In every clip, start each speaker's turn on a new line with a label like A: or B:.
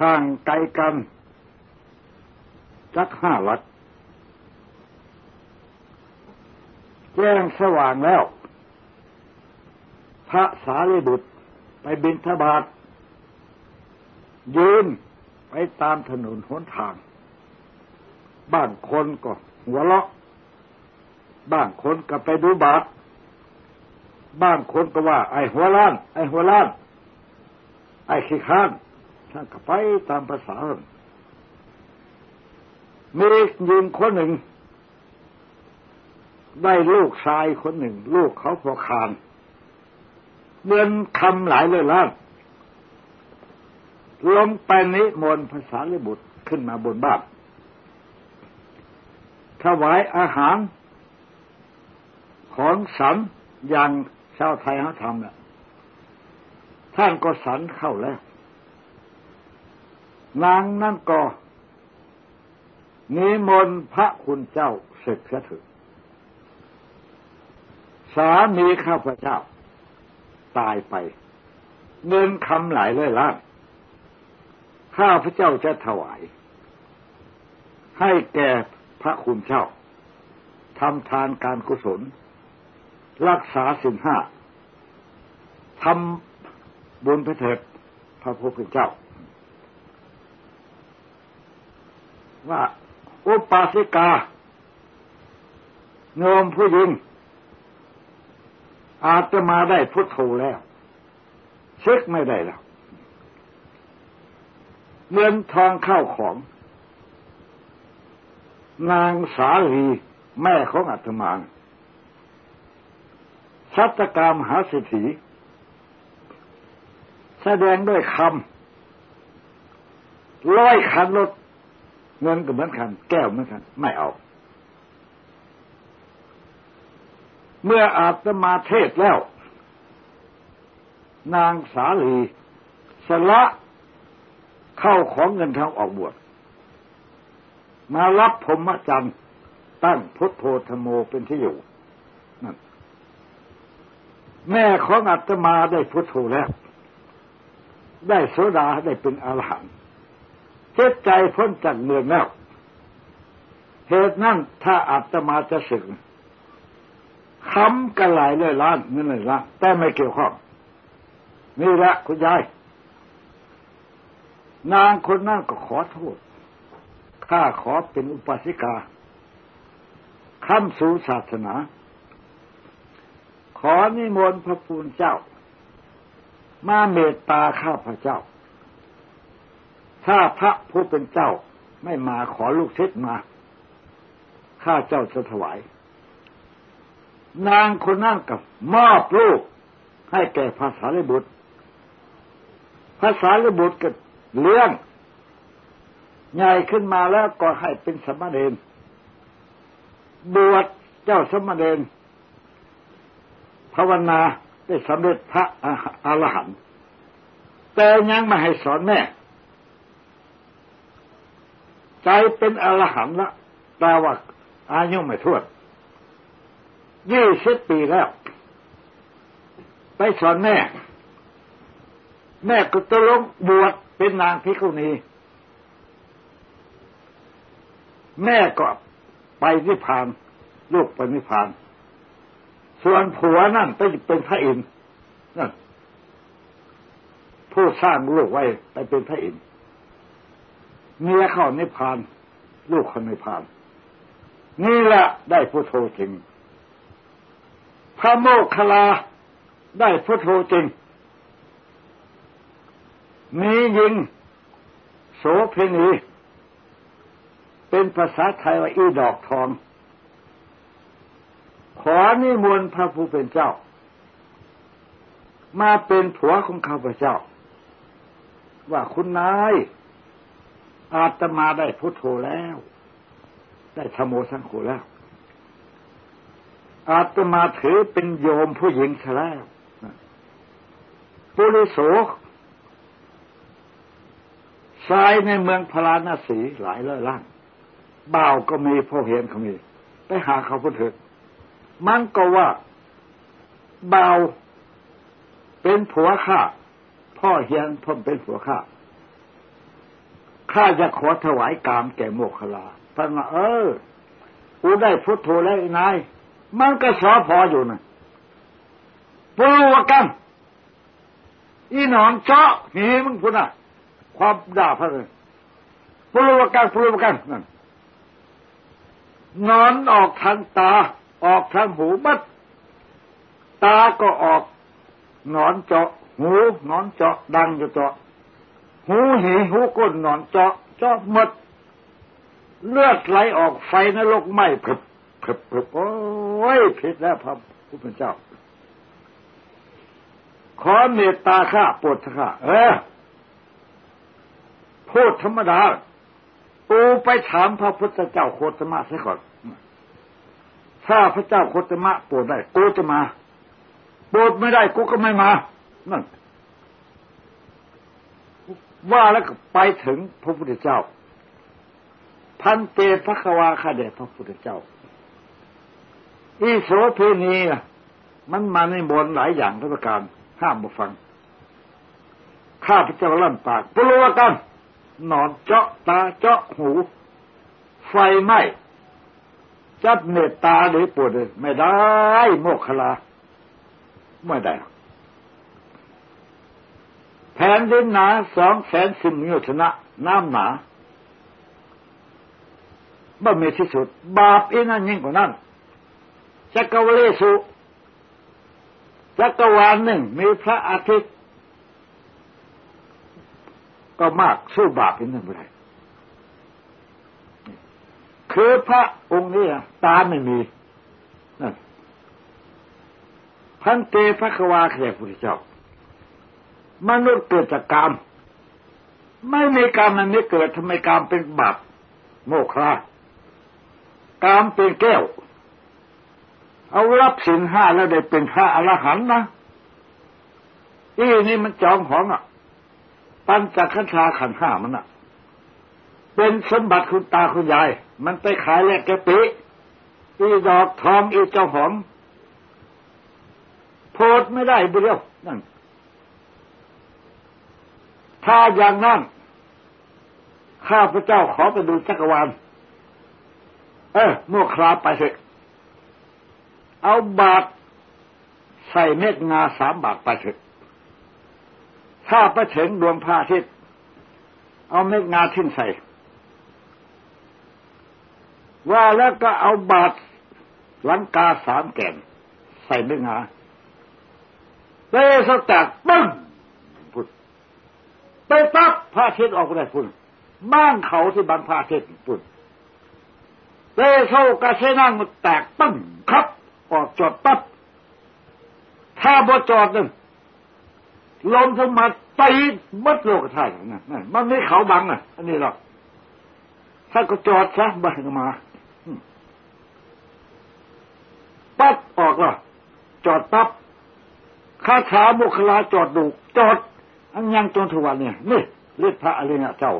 A: ห่างไกลกันสักห้าวัดแจ้งสว่างแล้ว พระสารีบุตรไปบินทบาทยืนไปตามถนนหนทาง บ้านคนก็หัวเราะ บ้านคนก็ไปดูบาท บ้านคนก็ว่า ไอ้หัวล้าน ไอ้หัวล้าน ไอ้ขี้ข้าน ท่านก็ไปตามภาษามียิงคนหนึ่ง ได้ลูกชายคนหนึ่ง ลูกเขาพอคานเงินคำหลายเลยล้านลงไปนิมนต์ภาษาลิบุตรขึ้นมาบนบ้านถวายอาหาร ของสันอย่างชาวไทยเขาทำน่ะท่านก็สันเข้าแล้ว นางนั่นก็นิมนต์พระคุณเจ้าเสร็จเถิดสามีข้าพเจ้า ตายไป เงินคำหลายเลยล้านข้าพเจ้าจะถวาย ให้แก่พระคุณเจ้าทำทานการกุศล รักษาสินห้าทำบุญพระเถิดพระพุทธเจ้า ว่า อุปาสิกาโยมผู้หญิง อาจจะมาได้พุทโธแล้วเช็คไม่ได้แล้วเงินทองเข้าของ นางสาลีแม่ของอาตมาชัตกรรมหาสิทธิแสดงด้วยคำร้อยคันรถ เงินก็เหมือนกัน แก้วเหมือนกัน ไม่เอา เมื่ออาตมาเทศแล้ว นางสาลีสละเข้าของเงินทองออกบวชมารับพรมจันทร์ตั้งพุทโธธโมเป็นที่อยู่นั่นแม่ของอาตมาได้พุทโธแล้ว ได้โสดาได้เป็นอรหันต์ เจ็ดใจพ้นจากเมืองแล้วเหตุนั้นถ้าอาตมาจะสึกคำกันหลายเลยล้านเงินเลยล้านแต่ไม่เกี่ยวข้องนี่แหละคุณยาย นางคนนั้นก็ขอโทษ ข้าขอเป็นอุปสิกาข้ามสู่ศาสนา ขอนิมนต์พระปูนเจ้า มาเมตตาข้าพระเจ้า ถ้าพระผู้เป็นเจ้าไม่มาขอลูกศิษย์มา ข้าเจ้าจะถวาย นางคนนั้นกับมอบลูกให้แก่ภาษาลิบุตร ภาษาลิบุตรก็เลี้ยง ใหญ่ขึ้นมาแล้วก็ให้เป็นสมณเณรบวชเจ้าสมณเณรภาวนาได้สำเร็จพระอรหันต์แต่ยังไม่ให้สอนแม่ ใจเป็นอรหันต์ละแต่ว่าอายุไม่ทวดยี่สิบปีแล้ว ไปสอนแม่ แม่ก็ตะลงบวชเป็นนางพิคุณี แม่ก็ไปนิพพานลูกไปนิพพาน ส่วนผัวนั่นไปเป็นพระอินทร์นั่นผู้สร้างลูกไว้ไปเป็นพระอินทร์ เมียเข้านิพพาน ลูกคนนิพพาน นี่แหละได้พุทโธจริง พระโมคคัลลาได้พุทโธจริง มียิง โสเพณีเป็นภาษาไทยว่าอีดอกทอง ขอนิมนต์พระผู้เป็นเจ้า มาเป็นผัวของข้าพเจ้า ว่าคุณนาย อาตมาได้พุทโธแล้ว ได้ธโมสังโฆแล้ว อาตมาถือเป็นโยมผู้หญิงแล้วปุริโสทรายในเมืองพราณสีหลายร้อยล้านบ่าวก็มีพ่อเห็นเขามี ไปหาเขาพูดเถิดมันก็ว่าบ่าวเป็นผัวข้าพ่อเฮียนพ่อเป็นผัวข้า ข้าจะขอถวายกามแก่โมคคลาท่านว่าเออกูได้พุทโธแล้วนาย มันก็สอพออยู่นะปลูกกัน อีหนอนเจาะนี่มึงพูดนะความด่าพระเลยปลูกกันปลูกกันนั่นนอนออกทางตา ออกทางหูบัด ตาก็ออก นอนเจาะ หูนอนเจาะดังจะเจาะ หูหีหูก้นนอนเจาะเจาะหมด เลือดไหลออกไฟนรกไหม้ผึบผึบผึบโอ้ยผิดแล้วพระผู้เป็นเจ้า ขอเมตตาข้าปวดข้าเออพูดธรรมดาปูไปถามพระพุทธเจ้าโคตมะเสียก่อน ถ้าพระเจ้าโคตมะปวดได้กูจะมาปวดไม่ได้กูก็ไม่มา นั่น ว่าแล้วก็ไปถึงพระพุทธเจ้า พันเตพระควาคาเดพระพุทธเจ้า อีโสเพณีมันมาในบนหลายอย่างทุกประการห้ามมาฟัง ข้าพระเจ้าลั่นปากปลัวกัน นอนเจาะตาเจาะหู ไฟไหม้จับเนตตาหรือปวดไม่ได้ โมกขลาไม่ได้ แผ่นดินหนาสองแสนสิบมิชนะ น้ำหนาบ่มีที่สุด บาปอีนั่นยิ่งกว่านั้นจักรวาลสุจักรวาลหนึ่งมีพระอาทิตย์ ก็มากสู้บาปเป็นนั่นไม่ได้คือพระองค์นี้ตาไม่มีนั่นพันเตพระควาแขกพุทธเจ้า มนุษย์เกิดจากกรรม ไม่มีกรรมมันไม่เกิดทำไมกรรมเป็นบาปโมฆะกรรมเป็นแก้ว เอารับสินห้าแล้วได้เป็นพระอรหันต์นะอีนี่มันจองของอะ ปัญจขันธาขันห้ามันอะเป็นสมบัติคุณตาคุณยาย มันไปขายแลกแกปิอีดอกทองอีเจ้าหอมโพดไม่ได้เดียวนั่น ถ้าอย่างนั้นข้าพระเจ้าขอไปดูจักรวาล เออโมคลาไปเถอะเอาบาทใส่เม็ดงาสามบาทไปเถอะถ้าประเฉิงดวงพระอาทิตย์เอาเม็ดงาทิ้งใส่ ว่าแล้วก็เอาบาดลังกาสามแก่น ใส่เม็ดงาเตะสตักปึ้ง ไปปั๊บพระอาทิตย์ออกไปได้พุ่นบ้านเขาที่บางพระอาทิตย์พุ่นเตะโซกระเชนั่งมันแตกปึ้งครับ ออกจอดปั๊บถ้าบ่จอดนึงลมสมาตีมัดโลกธาตุนั่นมันไม่เขาบังอะ อันนี้หรอกถ้าก็จอดซะบ้านมาปั๊บออกล่ะ จอดปั๊บคาถามุคลาจอดดูจอด อันยังจนถึงวันเนี่ยนี่เรียกพระอะไรเนี่ยเจ้า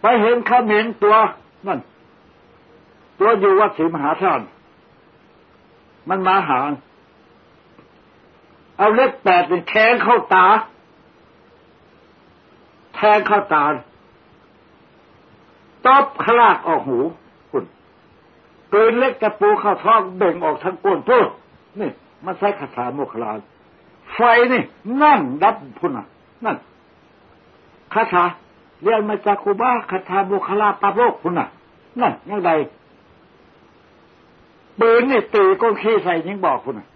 A: ไปเห็นข้าเห็นตัวนั่นตัวอยู่วัดศรีมหาธาตุมันมาหา เอาเล็กแปดเป็นแทงเข้าตา แทงเข้าตาตบขลากออกหูคุณเกินเล็กกระปูเข้าท้องเบ่งออกทั้งก้นพูดนี่ มันใช้คาถาโมคลา ไฟนี่นั่นดับพุ่นอะนั่นคาถาเรียนมาจากคูบ้าคาถาโมคลาปาโลกพุ่นอะนั่นยังไงปืนนี่ตีก้นขี้ใส่ยิงบอกคุณอะ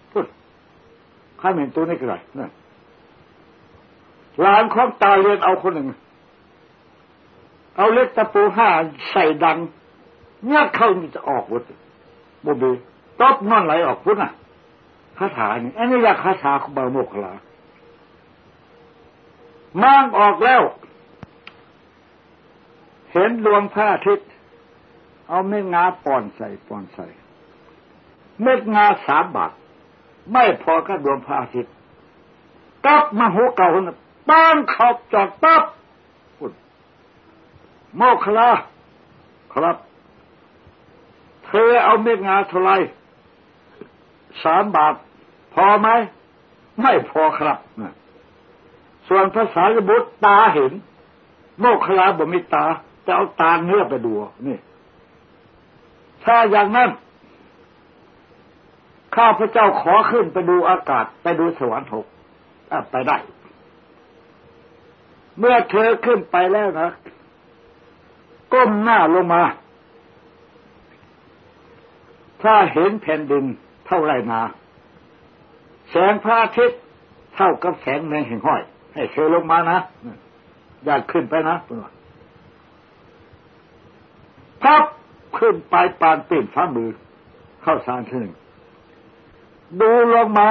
A: ข้าเห็นตัวนี้ก็ไรนั่นหลานของตาเรียนเอาคนหนึ่ง เอาเล็กตะปูห้าใส่ดังเงี้ยเข้ามันจะออกหมดโมบีตบนอนไหลออกพุ่นอะ คาถาเนี่ยอันนี้ยาคาถาคุบาโมกลามั่งออกแล้ว เห็นดวงพระอาทิตย์ เอาเม็ดงาป่อนใส่ป่อนใส่ เม็ดงาสามบาท ไม่พอก็ดวงพระอาทิตย์กลับมาหัวเก่าคนป้งขอบจอดปั๊บพุดโมคลาครับ เธอเอาเม็ดงาเท่าไร สามบาท พอไหม ไม่พอครับ ส่วนภาษาบุตรตาเห็น โมกขลาบ่มีตา จะเอาตาเนื้อไปดูนี่ ถ้าอย่างนั้น ข้าพระเจ้าขอขึ้นไปดูอากาศ ไปดูสวรรค์หกไปได้ เมื่อเธอขึ้นไปแล้วนะก้มหน้าลงมา ถ้าเห็นแผ่นดิน เท่าไรนาแสงพระอาทิตย์เท่ากับแสงในแห่งห้อย ให้เธอลงมานะอยากขึ้นไปนะพับขึ้นไปปานปิ่นฟ้ามือ เข้าสารขึ้นดูลงมา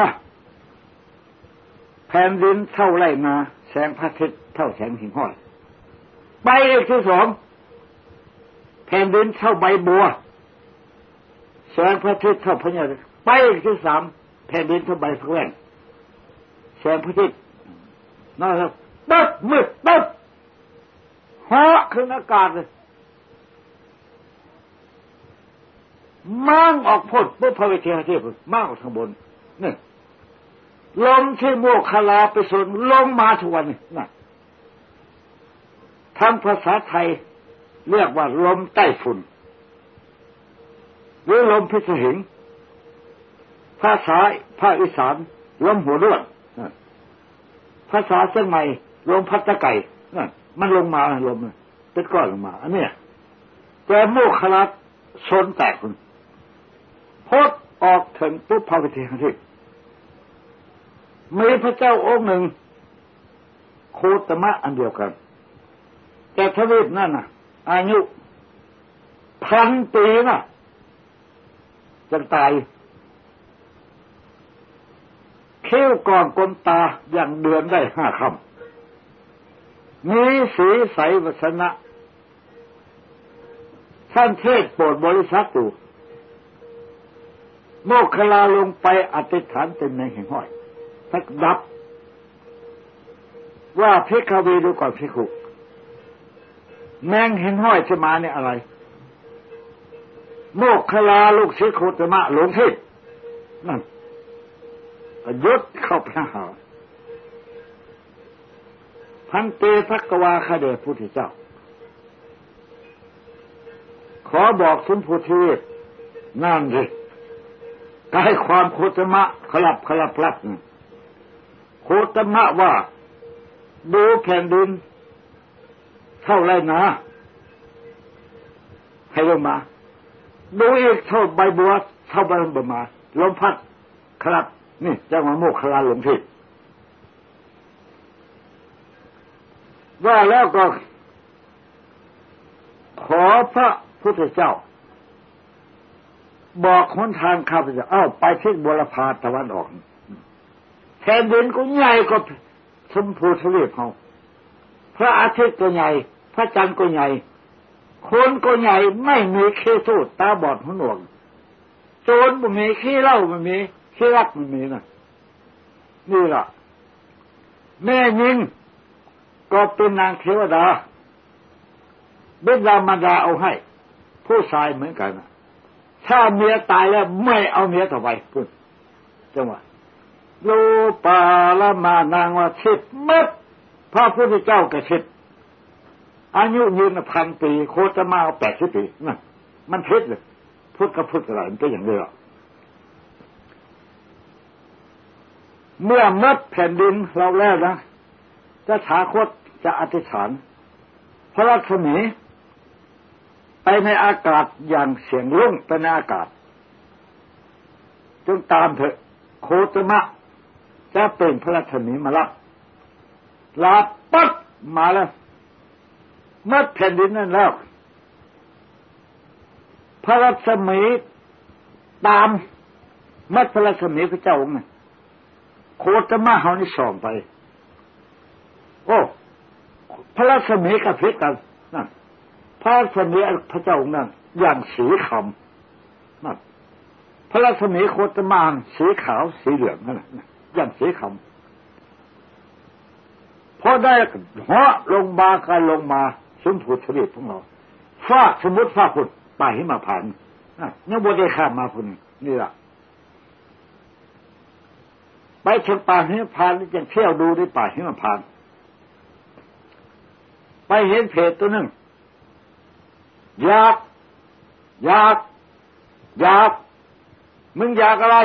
A: แผ่นดินเท่าไรนาแสงพระอาทิตย์เท่าแสงหิ่งห้อย ไปอีกที่สองแผ่นดินเท่าใบบัวแสงพระอาทิตย์เท่าพญา ไปอีกที่สามแผ่นดินเท่าใบพะแว่นแสงพระอาทิตย์นั่นครับตึ๊บมืดตึ๊บเหาะขึ้นอากาศเลยมั่งออกพ้นปุ๊บพระวิเทหเทพมั่งออกทางบนนี่ลมที่โมคลาไปสนลงมาทุกวันนี่นะทางภาษาไทยเรียกว่าลมใต้ฝุ่นหรือลมพิศหิง ภาษาภาคอีสานลมหัวด้วนภาษาเชียงใหม่ลมพัดตะไก่นั่นมันลงมาลมเป็นก้อนลงมา อันเนี้ยแต่โมคลาชนแตกคุณพดออกถึงปุ๊บพระวิเทหทิมีพระเจ้าองค์หนึ่ง โคตมะอันเดียวกัน แต่ทวีปนั่นน่ะ อายุพันปีน่ะจะตาย เขี้ยวก่อนกลมตาอย่างเดือนได้ห้าคำมีสีใสวัสนะท่านเทศโปรดบริษัทอยู่โมกขลาลงไปอธิษฐานเป็นในแห่งห้อยทักดับ ว่าพิกวีดูก่อนพิคุแมงเห็นห้อยจะมาเนี่ยอะไร โมกขลาลูกศิษย์โคตมะหลงทิศนั่น ยศเข้าพระหาพันเตพักวาคเดชพุทธเจ้า ขอบอกสุนพุทธินั่นเลยกายความโคตมะขลับขลับพลับโคตมะว่า ดูแผ่นดิน เท่าไรนะให้ลงมา ดูอีกเท่าใบบัวเท่าใบบัวมาลมพัดครับ นี่เจ้ามาโมกขลาหลงผิดว่าแล้วก็ ขอพระพุทธเจ้า บอกคนทางข้าพเจ้าเอ้าไปทิศบุรพาตะวันออกแผ่นดินก็ใหญ่ก็ชมพูทะเลเขาพระอาทิตย์ก็ใหญ่ พระจันทร์ก็ใหญ่คนก็ใหญ่ไม่มีเคสูตาบอดหัวหนวกโจรมันมีขี้เล่ามั นมีขี้รักมันมีนะนี่ล่ะ แม่ยิงก็เป็นนางเทวดาเบญดามาดาเอาให้ ผู้ชายเหมือนกันนะถ้าเมียตายแล้วไม่เอาเมียต่อไปพูดจังหวะโลปาละมานางว่าชิดมัดพระพุทธเจ้ากระชิดอายุยืนพันปี โคจะมาเอาแปดสิบปีนั่นมันพิษเลยพุทธกับพุทธอะไรมันก็อย่างเดียว เมื่อมัดแผ่นดินเราแล้วนะจะถาคตจะอธิษฐาน พระรัศมี ไปในอากาศอย่างเสียงรุ่งไปในอากาศ จงตามเถอะโคตมะจะเป็นพระราชนีมารับลาปัดมาแล้วมื่อแผ่นดินนั่นแล้ว พระราชมีตามมื่อพระราชมีพระเจ้าองค์ โคตมะเขานี่ส่องไป โอ้พระราชมีกับเพชรกันนั่นพระสมีพระเจ้าองค์นั้นอย่างสีคำนั่นพระรัศมีโคตมานสีขาวสีเหลืองนั่นแหละอย่างสีคำพอได้เหาะลงมาการลงมาสุนผูทวีปของเราฟาสมุติฟาพุดไปให้มาผ่านนี่บได้ข้ามมาพุ่นนี่แหละ ไปถึงป่าหิมพานนี่ยังเที่ยวดูได้ป่าหิมพาน ไปเห็นเพจตัวหนึ่งอยากอยากอยาก มึงอยากอะไร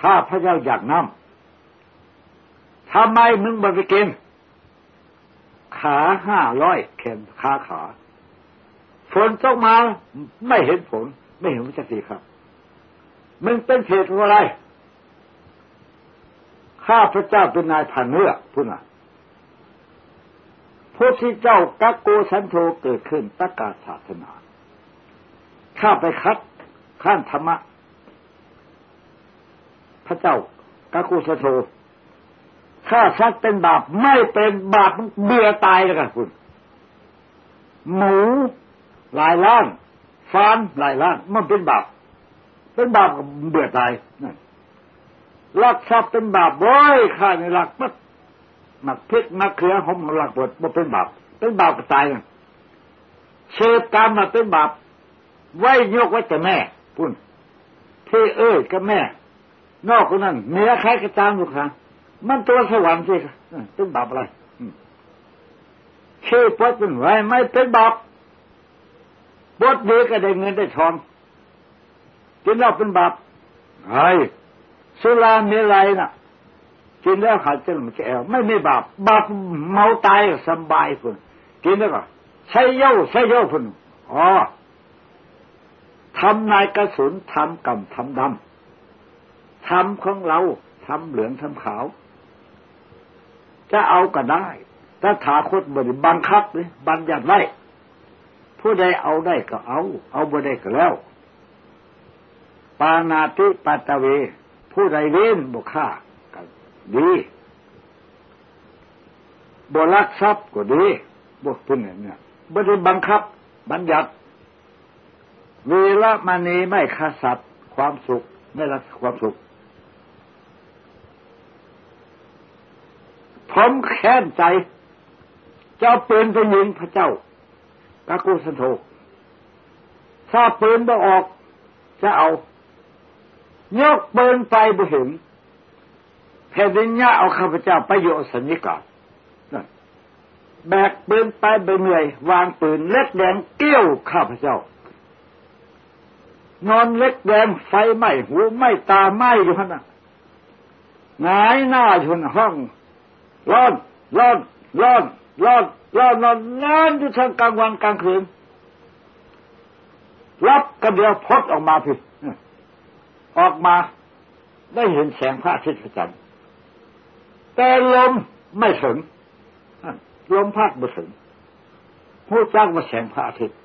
A: ข้าพระเจ้าอยากน้ำทำไมมึงบ่ไปกิน ขาห้าร้อยแขนขาขาฝนตกมาไม่เห็นฝนไม่เห็นวิจักรีครับ มึงเป็นเพศอะไร ข้าพระเจ้าเป็นนายพันเนื้อพูดน่ะพระที่เจ้ากักโกสันโธเกิดขึ้นประกาศศาสนา ข้าไปคัดข้านธรรมะ พระเจ้ากักโกสันโธข้าชักเป็นบาปไม่เป็นบาปเบื่อตายแล้วกันคุณ หมูหลายล้านฟานหลายล้านมันเป็นบาปเป็นบาปเบื่อตายนั่น ลักทรัพย์เป็นบาปโว้ยข้าในหลักมัดหมักพริกนักเขือหอมหลักบดว่าเป็นบาปเป็นบาปก็ตายเชฟกรรมมาเป็นบาปไว้ยกไว้แต่แม่พุ่นที่เอ้ยกับแม่ นอกจากนั้นเนื้อใครกระจางอยู่ครับมันตัวสวรรค์สิเป็นบาปอะไรชื่อพดเป็นไรไม่เป็นบาปบดเดีก็ได้เงินได้ทองกินเหล้าเป็นบาปไอ้ สุราเมลัยน่ะ กินแล้วขาดเจนมันจะแอวไม่มีบาปบาปเมาตายสบายคนกินแล้วก็ใช้เย้าใช้เย้าคนอ๋อทำนายกระสุนทำกรรมทำดำทำของเราทำเหลืองทำขาว จะเอาก็ได้ถ้าถาคตบริบังคับเลยบัญญัติไว้ผู้ใดเอาได้ก็เอา เอาบ่ได้ก็แล้ว ปานาติปัตเว ผู้ใดเว้นบุฆ่าดีบรักทรัพย์ก็ดีบวกพุ่นเนี่ยบ่ได้บังคับ บัญญัติ เวลามานีไม่ฆ่าสัตว์ ความสุข ไม่รักความสุขผมแค้นใจ เจ้าปืนไปยิงพระเจ้ากากุสันโธถ้าปืนบ่ออกจะเอา ยกเปืนไปบ่เห็นแผ่นดินญาเอาข้าพเจ้าไปโยสัญญกาแบกปืนไปไปเหนื่อย วางปืนเล็กแดงเกี้ยวข้าพเจ้า นอนเล็กแดงไฟไหม้หูไหม้ตาไหม้อยู่ขน่ะหงายหน้าชนห้องร้อนร้อนร้อนร้อนร้อนนอนนอนอยู่ทั้งกลางวันกลางคืนรับกันเดียวพดออกมาผิด ออกมาได้เห็นแสงพระอาทิตย์ประจันทร์แต่ลมไม่ถึงลมพัดไม่ถึงหูจักมาแสงพระอาทิตย์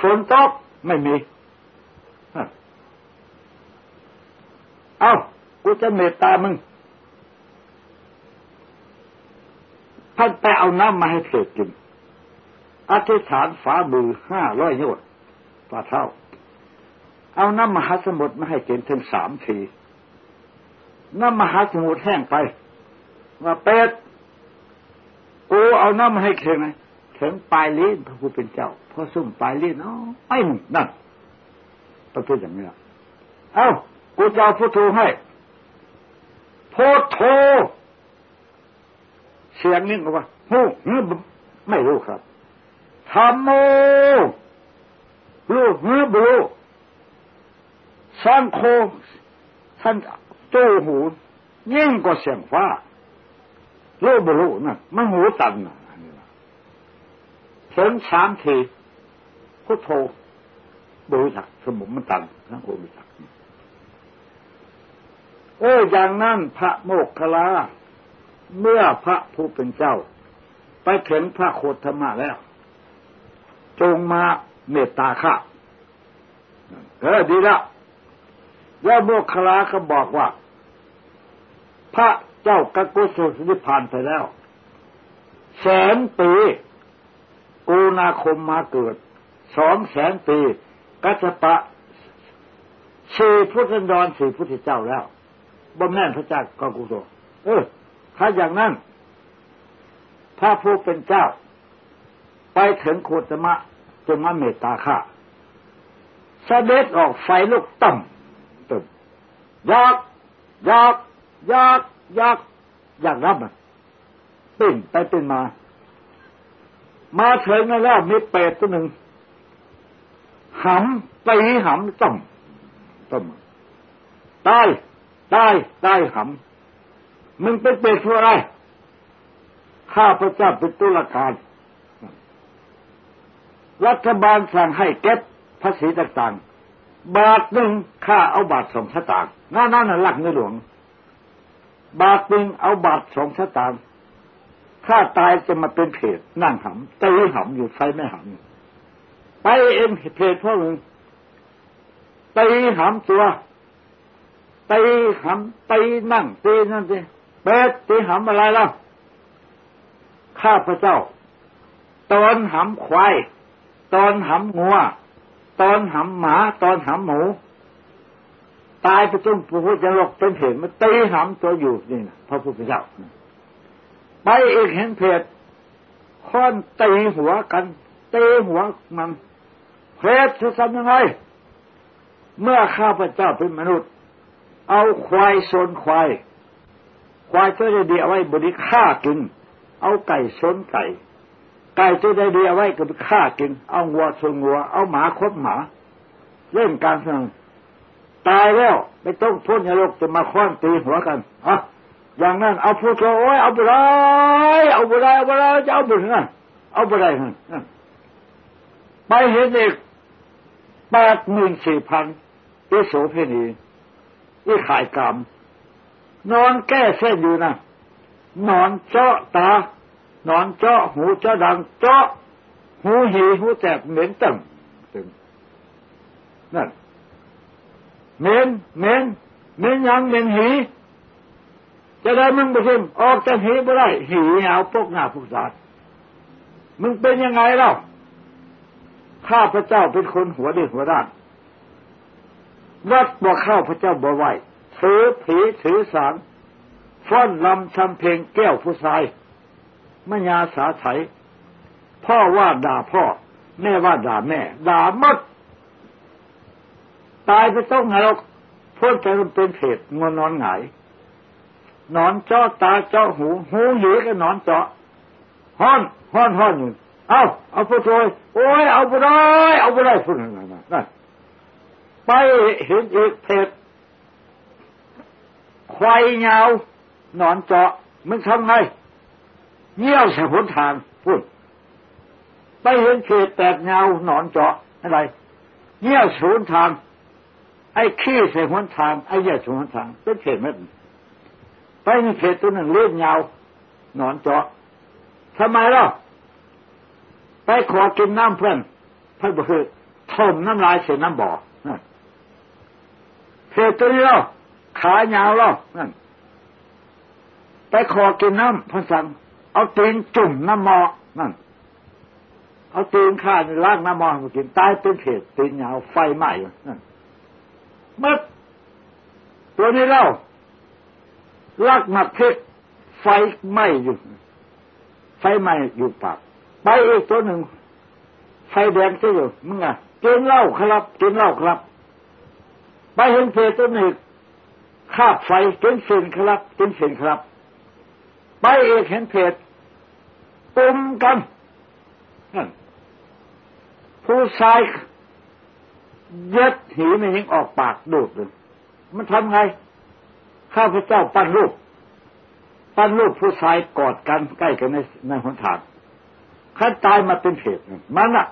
A: ฝนตกไม่มีเอากูจะเมตตามึงท่านไปเอาน้ำมาให้เสกกินอธิษฐานฝามือห้าร้อยโยชน์ฝ่าเท่า เอาน้ำมหาสมุทรมาให้กินถึงสามทีน้ำมหาสมุทรแห้งไปว่าเป็ดกูเอาน้ำมาให้เข่งไงถึงปลายลิ้นพระผู้เป็นเจ้าพอซุ่มปลายลิ้นอ๋อไอ้นั่นประเภทอย่างนี้เอ้ากูจะเอาพุทโธให้พุทโธเสียงนิ่งบอกว่าหูไม่รู้ครับธรรมโมรู้หรือบูสัง โฆท่านตู้หูยิ่งกว่าเสียงฟ้ารู้บรู้นะมันหูตันนะถึงสามทีพุทโธบริจักสมุมันตันนะโคบิจักเอออย่างนั้นพระโมกขลา เมื่อพระผู้เป็นเจ้า ไปถึงพระโคตมะแล้ว จงมาเมตตาข้าเออดีละ แล้วโมกขลาเขาบอกว่า พระเจ้ากักุสุสิผ่านไปแล้ว แสนปีกูนาคมมาเกิด สองแสนปี กัจปะสี่พุทธดอนสี่พุทธเจ้าแล้วบ่แม่นพระเจ้ากักุโสเออ ถ้าอย่างนั้น ถ้าผู้เป็นเจ้า ไปถึงโคตมะจงมาเมตตาข้าเสด็จออกไฟลุกต่ำ ยากยากยากยากอยากรับมันปิ้นไปปิ้นมา มาถึงแล้วมีเป็ดตัวหนึ่งหำตีหำต้มต้มตายตายตายหำมึงเป็นเป็ดเพราะอะไรข้าพระเจ้าเป็นตุลาการ รัฐบาลสั่งให้เก็บภาษีต่างๆ บาทหนึ่งข้าเอาบาทสองสตางค์นั่นนั่นหลักในหลวง บาทหนึ่งเอาบาทสองสตางค์ข้าตายจะมาเป็นเพจนั่งหำตีหำอยู่ไฟไม่หำไปเอ็นเพจพ่อหนึ่งตีหำตัวตีหำตีนั่งตีนั่นสิเป็ดตีหำอะไรล่ะข้าพระเจ้า ตอนหำควาย ตอนหำงัว ตอนหำหมาตอนหำหมู ตายไปจนพระพุทธเจ้าเป็นเหตุมาตีหำตัวอยู่นี่นะพระพุทธเจ้าไปอีกเห็นเพจค้อนตีหัวกันตีหัวมันเพจจะทำยังไง เมื่อข้าพเจ้าเป็นมนุษย์ เอาควายโซนควาย ควายจะได้เดียวไว้บริฆ่ากิน เอาไก่โซนไก่ ไก่จะได้เดียวไว้ก็ไปฆ่ากิน เอางัวโซนงัว เอาหมาคบหมา เล่นการสนังตายแล้วไม่ต้องพ้นนรกจะมาค้อนตีหัวกันอะอย่างนั้นเอาพูดโอ้ยเอาไปเลยเอาไปเลยเอาไปเลยจะเอาไปนั่นเอาไปเลยนั่นไปเห็นเด็กแปดหมื่นสี่พันอิโสเพณีอิขายกรรมนอนแก้เส้นอยู่นะนอนเจาะตา นอนเจาะหูเจาะดังเจาะหูหีหูแสบเหม็นตึงตึงนั่นเหม็นเหม็นเหม็นยังเหม็นหีจะได้มึงไปซิมออกจากหีไม่ได้หีเอาพวกหน้าพวกสาดมึงเป็นยังไงเล่าข้าพระเจ้าเป็นคนหัวดีหัวด้านวัดบ่เข้าพระเจ้าบ่ไหวถือผีถือสารฟ้อนลำชำเพลงแก้วผู้ชาย มญาสาไถพ่อว่าด่าพ่อ แม่ว่าด่าแม่ ด่ามัดตายไปต้องนรกพ้นใจมันเป็นเพศงอนนอนหงายนอนเจาะตาเจาะหูหูหีก็นอนเจาะห้อนห้อนห้อนอยู่เอาเอาพุทโธโอ้ยเอาไปได้เอาไปได้พุทธนั่นนั่นไปเห็นอีกเพศควายเงานอนเจาะมึงทำไง เงี้ยวใส่หนทางพูดไปเห็นเขตแตกเงาหนอนเจาะอะไรเงี้ยวสูนทาง ไอ้ขี้ใส่หนทางไอ้เยี่ยสูนทางเป็นเขตไม่ไปมีเขตตัวหนึ่งเล่นยาวนอนเจาะทำไมล่ะไปขอกินน้ำเพื่อนเพื่อนบอกคือทมน้ำลายเสียน้ำบ่อเขตตัวนี้ล่ะขายาวล่ะนั่นไปขอกินน้ำพันสั่ง เอาตีนจุ่มน้ำมอนั่น เอาตีนข้าล้างน้ำมอมากินตายเป็นเขตตีนยาวไฟไหม้นั่นมัดตัวนี้เล่าลักมักเพชรไฟไหม้อยู่ ไฟไหม้อยู่ปากไปอีกตัวหนึ่งไฟแดงซะอยู่มึงอะกินเหล้าครับกินเหล้าครับ ไปเห็นเพจตัวหนึ่งคาบไฟกินเส้นครับกินเส้นครับ ไปเอกเห็นเพจ ตุมกันผู้ชายย็ดหีมันยังออกปากดูดเลยมันทำไง ข้าพเจ้าปั้นรูป ปั้นรูปผู้ชายกอดกันใกล้กันในในหนทางขั้นตายมาเป็นเพศมันอะ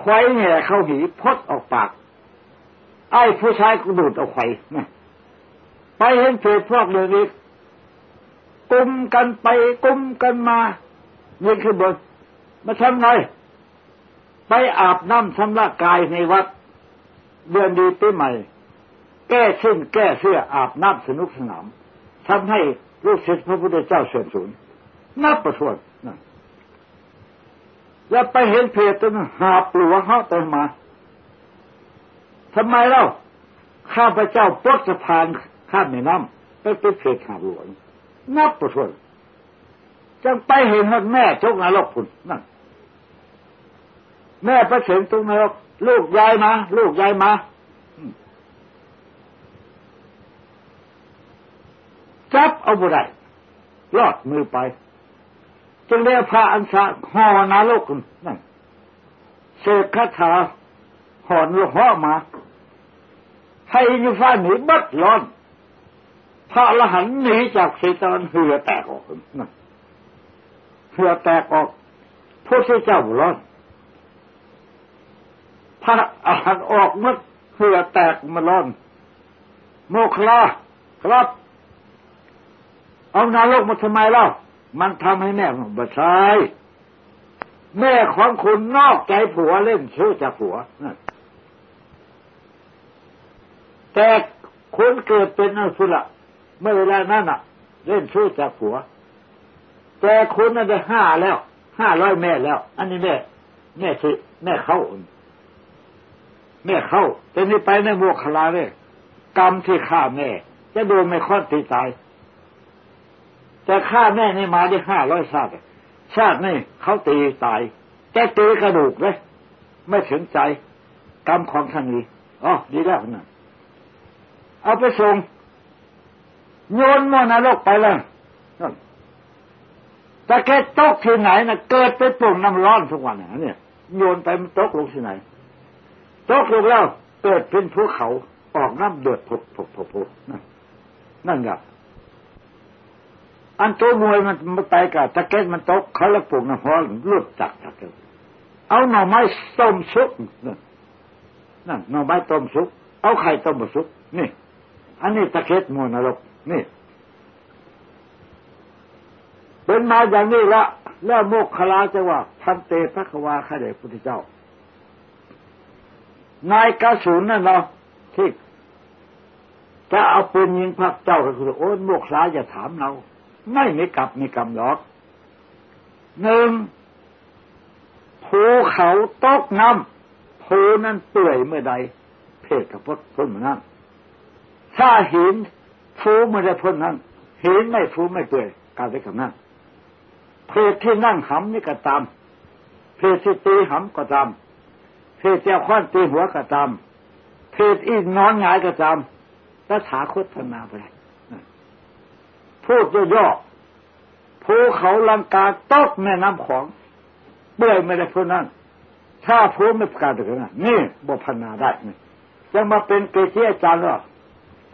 A: ควายแห่เข้าหีพดออกปาก ไอ้ผู้ชายก็ดูดเอาไข่ไปเห็นเพศพวกเดียวนี้กุมกันไปกุมกันมา นี่คือบน มาทำไง ไปอาบน้ำชำระกายในวัด เดือนดีปีใหม่ แก้เส้นแก้เสื้ออาบน้ำสนุกสนานทำให้ลูกศิษย์พระพุทธเจ้าเสื่อมสูญนับประทวนแล้วไปเห็นเพจต้นหาปลัวเขาเติมมาทำไมเล่าข้าพเจ้าปลดสะพานข้ามแม่น้ำไปเป็นเพจหาหลวงนับประทวน จังไปเห็นแม่จกนรกคุณนั่นแม่ประเสริฐตรงนรก ลูกยายมา ลูกยายมาจับเอาบุได้รอดมือไป จึงได้พระอันสะห่อนาโลกนั่นเสกคาถาหอนลูกห่อมาให้ยูฟ้าหนีบัดร้อนพระละหันหนีจากเสตอนเหือแตกออกนั่น เหือแตกออกพระเจ้าร้อนพระอาหารออกมัดเหือแตกมาร้อน โมคลาครับ เอานารกมาทำไมเล่ามันทำให้แม่บัชายแม่ของคุณนอกใจผัวเล่นชู้จากผัวแต่คุณเกิดเป็นอสุรเมื่อเวลานั้นอะ เล่นชู้จากผัว แต่คุณน่ะได้ห้าแล้วห้าร้อยแม่แล้ว อันนี้แม่ แม่สิแม่เข้าแม่เข้าแต่นี่ไปในโมคลาเนี่ยกรรมที่ฆ่าแม่ จะโดนไม่ค่อนตีตาย แต่ฆ่าแม่นี่มาได้ห้าร้อยชาติชาตินี่เขาตีตายแกตีกระดูกเลยไม่ถึงใจ กรรมของท่านนี้อ๋อดีแล้วนะเอาไปส่งโยนมอนรกไปแล้ว ต่แกตกที่ไหนนะเกิดไปปุ่มน้ำร้อนทุกวันเนี่ยโยนไปมันตกลงที่ไหนตกลงแล้วเกิดเป็นภูเขาออกน้ำเดือดผุดผุดผุดผุดนั่นนั่นไงอันตัวมวยมันมันไปกับตะเก็ตมันตกเขาละปลูกน้ำพอนลุดจักจักเอาหน่อไม้ต้มซุปนั่นหน่อไม้ต้มซุปเอาไข่ต้มซุปนี่ อันนี้ตะเก็ตมวยนรกนี่ เป็นมาอย่างนี้ละแล้วโมกขลาจะว่าพันเตพระควาข้าเดชพุทธเจ้า นายกระสุนนั่นเนาะที่จะเอาปืนยิงพระเจ้าก็คือโอ้โมกขลาอย่าถามเรา ไม่มีกลับมีกรรมหรอกหนึ่งภูเขาตกน้ำภูนั้นเปื่อยเมื่อใด เพศกับพ้นพ้นเหมือนนั้นถ้าหินฟูเมื่อใดพ้นนั้นหินไม่ฟูไม่เปื่อยการได้กับนั้น เพศที่นั่งหำนี่ก็ตามเพศที่ตีหำก็ตามเพศเจ้าข้อนตีหัวก็ตามเพศอีกนอนหงายก็ตามแล้วถาคตนาไปพูดย่อๆภูเขาลังกาตกแม่น้ำของเบื่อไม่ได้พูดนั้นถ้าพูดไม่ประกาศถึงนั้นนี่บพนาได้นี่จะมาเป็นเกจิอาจารย์หรอ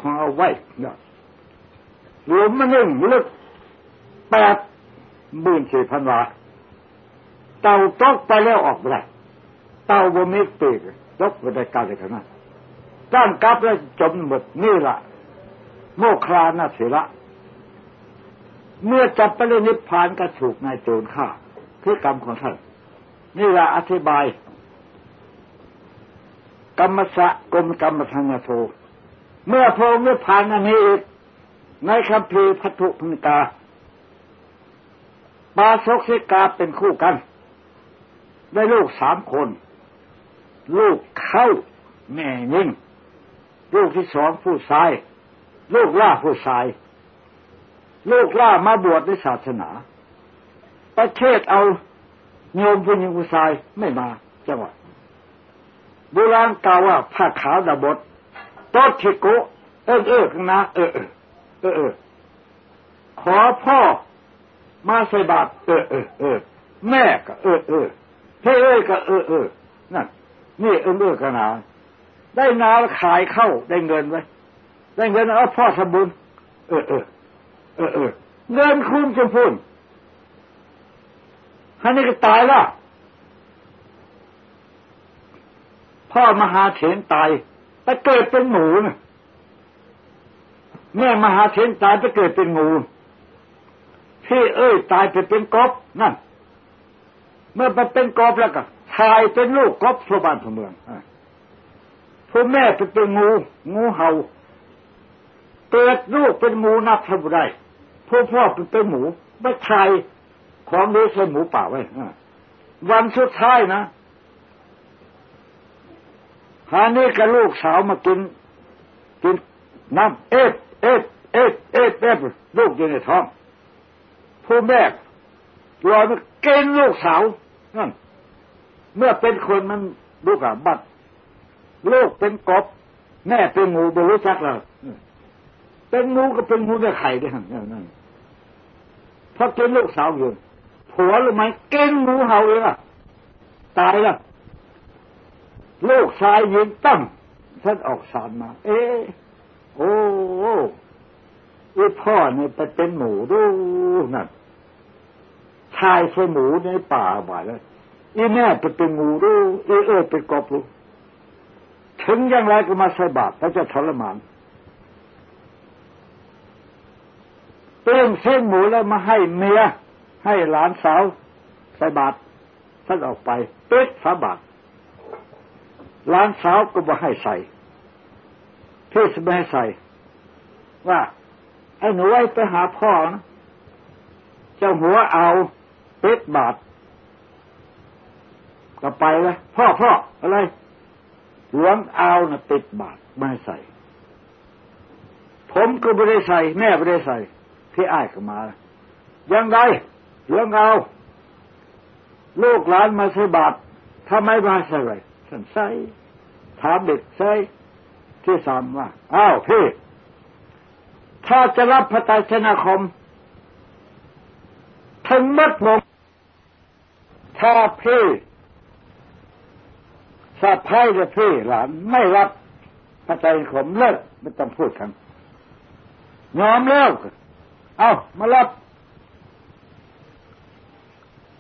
A: ของเอาไว้เนาะหลุมมันหนึ่งลึกแปด หมื่นสี่พันวาเต่าตกไปแล้วออกไปเต่าบนมีปีกตกไปได้การถึงนั้นก้านกับแล้วจมหมดนี่ละโมคลานาเสระเมื่อจับไปเลยนิพพานก็ถูกนายโจรฆ่าคือกรรมของท่าน นี่ละอธิบาย กรรมสะกรมกรรมทังโท เมื่อพระนิพพานอันนี้อีกในคำพีพัทุพนกา ปาศกสิกาเป็นคู่กัน ได้ลูกสามคน ลูกเข้าแม่ยิ่ง ลูกที่สองผู้ชาย ลูกล่าผู้ชาย ลูกล่ามาบวชในศาสนา ประเทศเอาโยมผู้หญิงผู้ชายไม่มาจังหวะโบราณกล่าวว่าผ้าขาวดาบดโตทิโกเออเออข้างหน้าเออเออเออเออขอพ่อ มาใส่บาตรเออเออเออแม่ก็เออเออเฮ้เอ้ยก็เออเออนั่นนี่เออเออขนาดได้นาขายเข้าได้เงินไว้ได้เงินเอาพ่อสมบูรณ์เออเออเออเออเงินคุณจะพูนฮันนี่ก็ตายละพ่อมหาเถนตายไปเกิดเป็นหมูนะแม่มหาเถนตายไปเกิดเป็นงู พี่เอ้ยตายไปเป็นกบนั่น เมื่อมันเป็นกบแล้วก็ทายเป็นลูกกบทั่วบ้านทั่วเมืองพ่อแม่ไปเป็นงู งูเห่าเกิดลูกเป็นงูนับทำไรพ่อพ่อเป็นเป็นหมูไม่ใช่ของนี้ใช่หมูป่าไว้วันสุดท้ายนะหานี่กับลูกสาวมากินกินน้ำเอ็ดเอ็ดเอ็ดเอ็ดเอ็ดลูกอยู่ในท้อง พ่อแม่รอยมันกินลูกสาวนั่นเมื่อเป็นคนมันลูกอะบัดลูกเป็นกบ แม่เป็นงูบรู้จักแล้วเป็นงูก็เป็นงูได้ไข่ด้วยนั่นเพราะเกินลูกสาวอยู่ผัวหรือไม่เก่งงูเห่าเลยล่ะตายละลูกชายยืนตั้งท่านออกสารมา เออโอ้อีพ่อเนี่ยไปเป็นหมูดูนั่น ชายใช่หมูในป่าบ่าแล้วอีแม่ไปเป็นงูดูอีเออเป็นกบลูถึงอย่างไรก็มาใส่บาตรพระจะทรมานเต้งเส้นหมูแล้วมาให้เมียให้หลานสาวใส่บาตรท่านออกไปเปิดฝาบาตรหลานสาวก็บ่ให้ใส่เพื่อจะไม่ให้ใส่ ว่าไอ้หนูไว้ไปหาพ่อนะเจ้าหัวเอา ปิดบาตรก็ไปเลยพ่อพ่ออะไร หลวงเอานะ่ะปิดบาตรไม่ใส่ ผมก็ไม่ได้ใส่ แม่ไม่ได้ใส่ พี่อ้ายก็มา ยังไงหลวงเอาลูกหลานมาใส่บาตรทำไมมาใส่ไรท่านใส่ถามเด็กใส่ที่สามว่าอ้าวพี่ ถ้าจะรับพระไตรชนาคม ถึงมัดมง ถ้าพี่สะพ้ายและพี่หลานไม่รับพระไตรขมเลิกไม่ต้องพูดกันยอมเลิกเอามารับ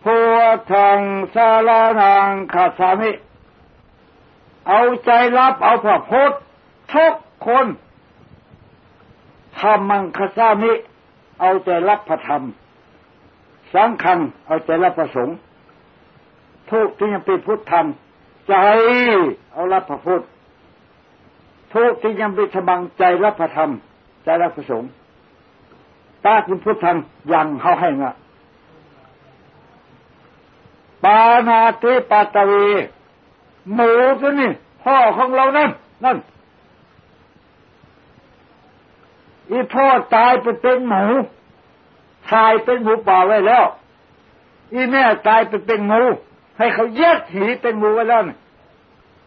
A: พัวทางสาลานางขาสามิเอาใจรับเอาพระพุทธทุกคนธรรมังคสามิ เอาใจรับพระธรรม สังขัง เอาใจรับพระสงฆ์ ทุกที่ยังเป็นพุทธธรรม ใจเอารับพระพุทธทุกที่ยังเป็นธรรมังใจรับพระธรรม ใจรับพระสงฆ์ตาคุณพุทธังยังเขาให้งะปานาติปาตวีหมูก็นี่พ่อของเรานั่นนั่นอีพ่อตายไปเป็นหมูตายเป็นหมูป่าไว้แล้ว อีแม่ตายไปเป็นหมู ให้เขาแยกหีเป็นหมูไว้แล้ว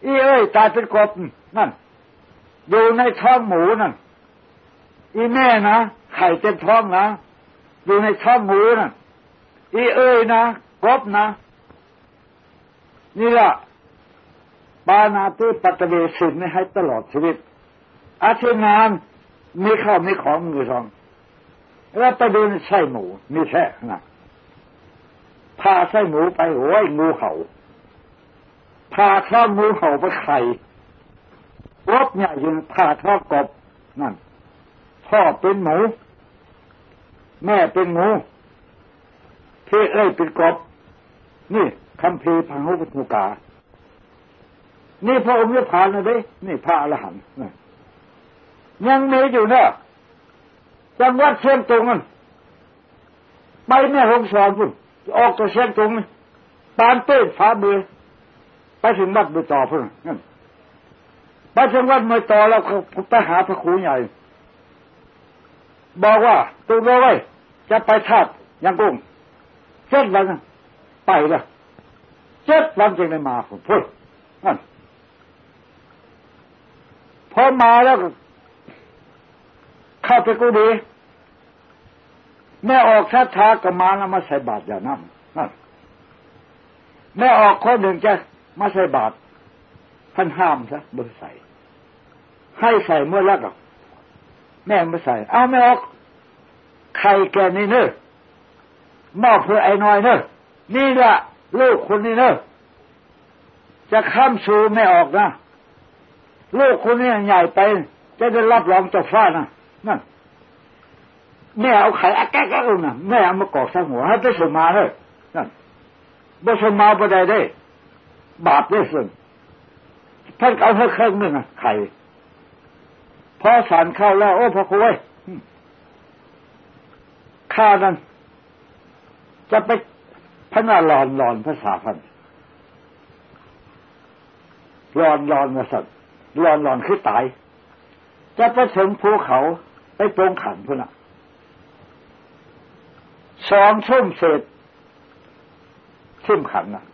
A: อีเอ้ยตายเป็นกบนั่นอยู่ในท้องหมูนั่นอีแม่นะไข่เต็มท้องนะอยู่ในท้องหมูนั่นอีเอ้ยนะกบนะ นี่ละปานาติปัตเวสินให้ตลอดชีวิต อาชีพงานมีข้าวมีของมือสองแล้วไปดูไส้หมูมีแค่นะ พาไส้หมูไปโอ้ยงูเห่าพาท้องูเห่าไปไข่รบเนี่ยยืนพาท้อกบนั่นพ่อเป็นหมู แม่เป็นงูพี่เอ้ยเป็นกบ นี่คำพีพังหุปุกา นี่พระองค์จะผ่านเด้นี่พระอรหันต์ยังมีอยู่เนอะจังหวัดเชียงตุงนั่นไปแม่หงสอนพุ่น ออกจากเชียงตุงปานเต้นฟ้าเบือไปถึงวัดมือต่อเพุ่นนั่นไปถึงวัดมือต่อแล้วเขาไปหาพระครูใหญ่ บอกว่าตัวเไว้จะไปทาดยังกุ้งเจ็ดวันไปละเจ็ดวันจึงได้มาผมพูดนั่นพอมาแล้วเข้าไปกูดี แม่ออกช้าช้าก็มาแล้วมาใส่บาตรอย่างนั้นนั่นแม่ออกคนหนึ่งจะมาใส่บาตรท่านห้ามซะเบอร์ใส่ ให้ใส่เมื่อแล้วก็แม่ไม่ใส่ เอาไม่ออกใครแกนี่เนอะมอบเพื่อไอ้น้อยเนอะนี่แหละลูกคนนี้เนอะจะข้ามชูไม่ออกนะลูกคนนี้ใหญ่ไป จะได้รับรองจากฟ้านะนั่น แม่เอาไข่อแก๊กแก๊กนะแม่เอามากอกใส่หัวให้ไปสมาเลยนั่นบ่สมาบ่ได้ได้ บาปได้ส่วนท่านเอาให้เครื่องนึงอะไข่พอสารเข้าแล้ว โอ้พอคุยข้านั้นจะไปพนาหลอนหลอนภาษาพันหลอนหลอนมาสัตว์หลอนหลอนคือตาย จะไปถึงภูเขาไปตรงขันพุ่นอะ สองชุ่มเศษชุ่มขันนะ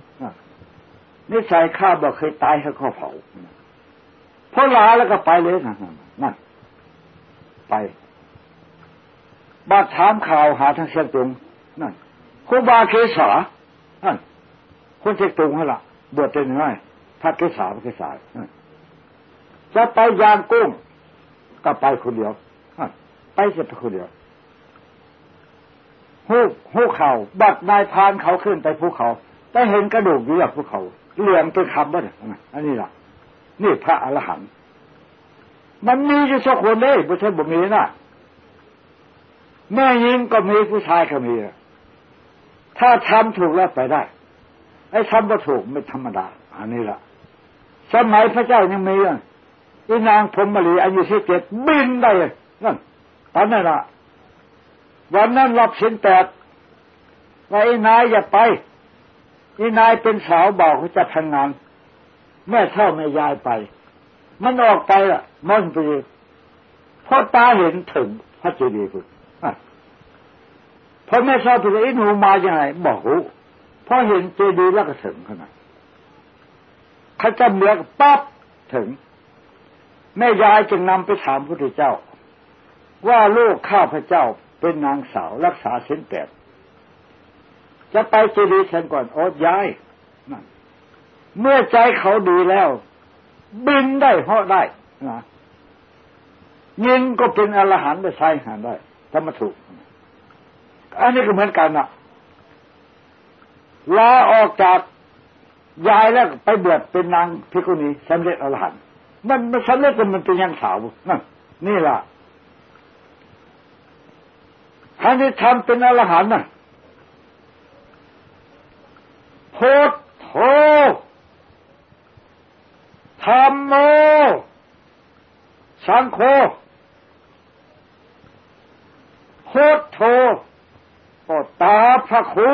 A: นิสัยข้าบอกเคยตายให้ข้อเผาพอลาแล้วก็ไปเลยนะนั่นไปบาดถามข่าวหาทางเชียงตุงนั่นครูบาเกษาท่นคนเช็คตรงให้ละบวชเป็นไงถ้าเกษาเกษาจะไปยางกุ้งก็ไปคนเดียวไปเสร็จคนเดียว หูหูเขาบัดนายพานเขาขึ้นไปภูเขาได้เห็นกระดูกอยู่แบบภูเขาเหลี่ยมเป็นคำว่าอันนี้ล่ะ นี่พระอรหันต์มันมีอยู่สักคนเลยไม่ใช่บ่มีนะแม่ยิงก็มีผู้ชายก็มีถ้าทำถูกแล้วไปได้ ไอ้ทำไม่ถูกไม่ธรรมดา อันนี้ล่ะ สมัยพระเจ้ายังมีอะอีนางพรมลีอายุสิบเจ็ดบินได้นั่นตอนนั้นละ วันนั้นรับสินแปดว่าไอ้นายอย่าไปไอ้นายเป็นสาวบอกเขาจะทำงาน แม่เท่าแม่ยายไป มันออกไปละมันไปพอตาเห็นถึงพระเจดีย์คุณพอแม่ชอบตัวไอ้หนูมาอย่างไรบอกรู้พอเห็นเจดีย์แล้วก็ถึงขนาดเขาจะเมือกปั๊บถึง แม่ยายจึงนำไปถามพระพุทธเจ้า ว่าลูกข้าพระเจ้า เป็นนางสาวรักษาเส้นแปดจะไปเจดีย์ฉันก่อนโอ๊ตย้ายนั่นเมื่อใจเขาดีแล้ว บินได้เหาะได้นะยิงก็เป็นอรหันต์ได้ใช้หันได้ธรรมถูก อันนี้ก็เหมือนกันนะลาออกจากยายแล้วไปเบวชเป็นนางพิกุณีสำเร็จอรหันต์มันมันสำเร็จมันเป็นยังสาวนั่นนี่ล่ะ ท่านที่ทำเป็นอรหันต์น่ะโพธโธธรรมโม สังโฆโพธโธก็ตาพระครู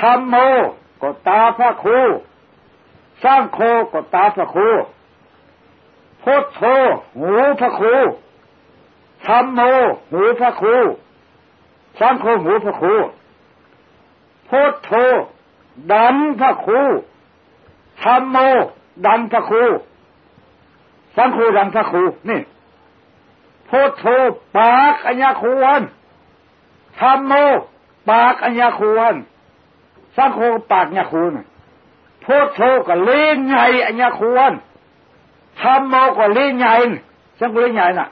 A: ธรรมโมก็ตาพระครูสร้างโคก็ตาพระครูพุทโธหูพระครู ธรรมโมหูพระครูสร้างโคหูพระครูพุทโธดันพระครูธรรมโมดันพระครูสังโฆดันพระครูนี่พุทโธปากอัญญาควรธรรมโมปากอัญญาควรสังโฆปากอัญญาควรพุทโธก็เล่นใหญ่อัญญาควรธรรมโมก็เล่นใหญ่สังโฆเล่นใหญ่น่ะ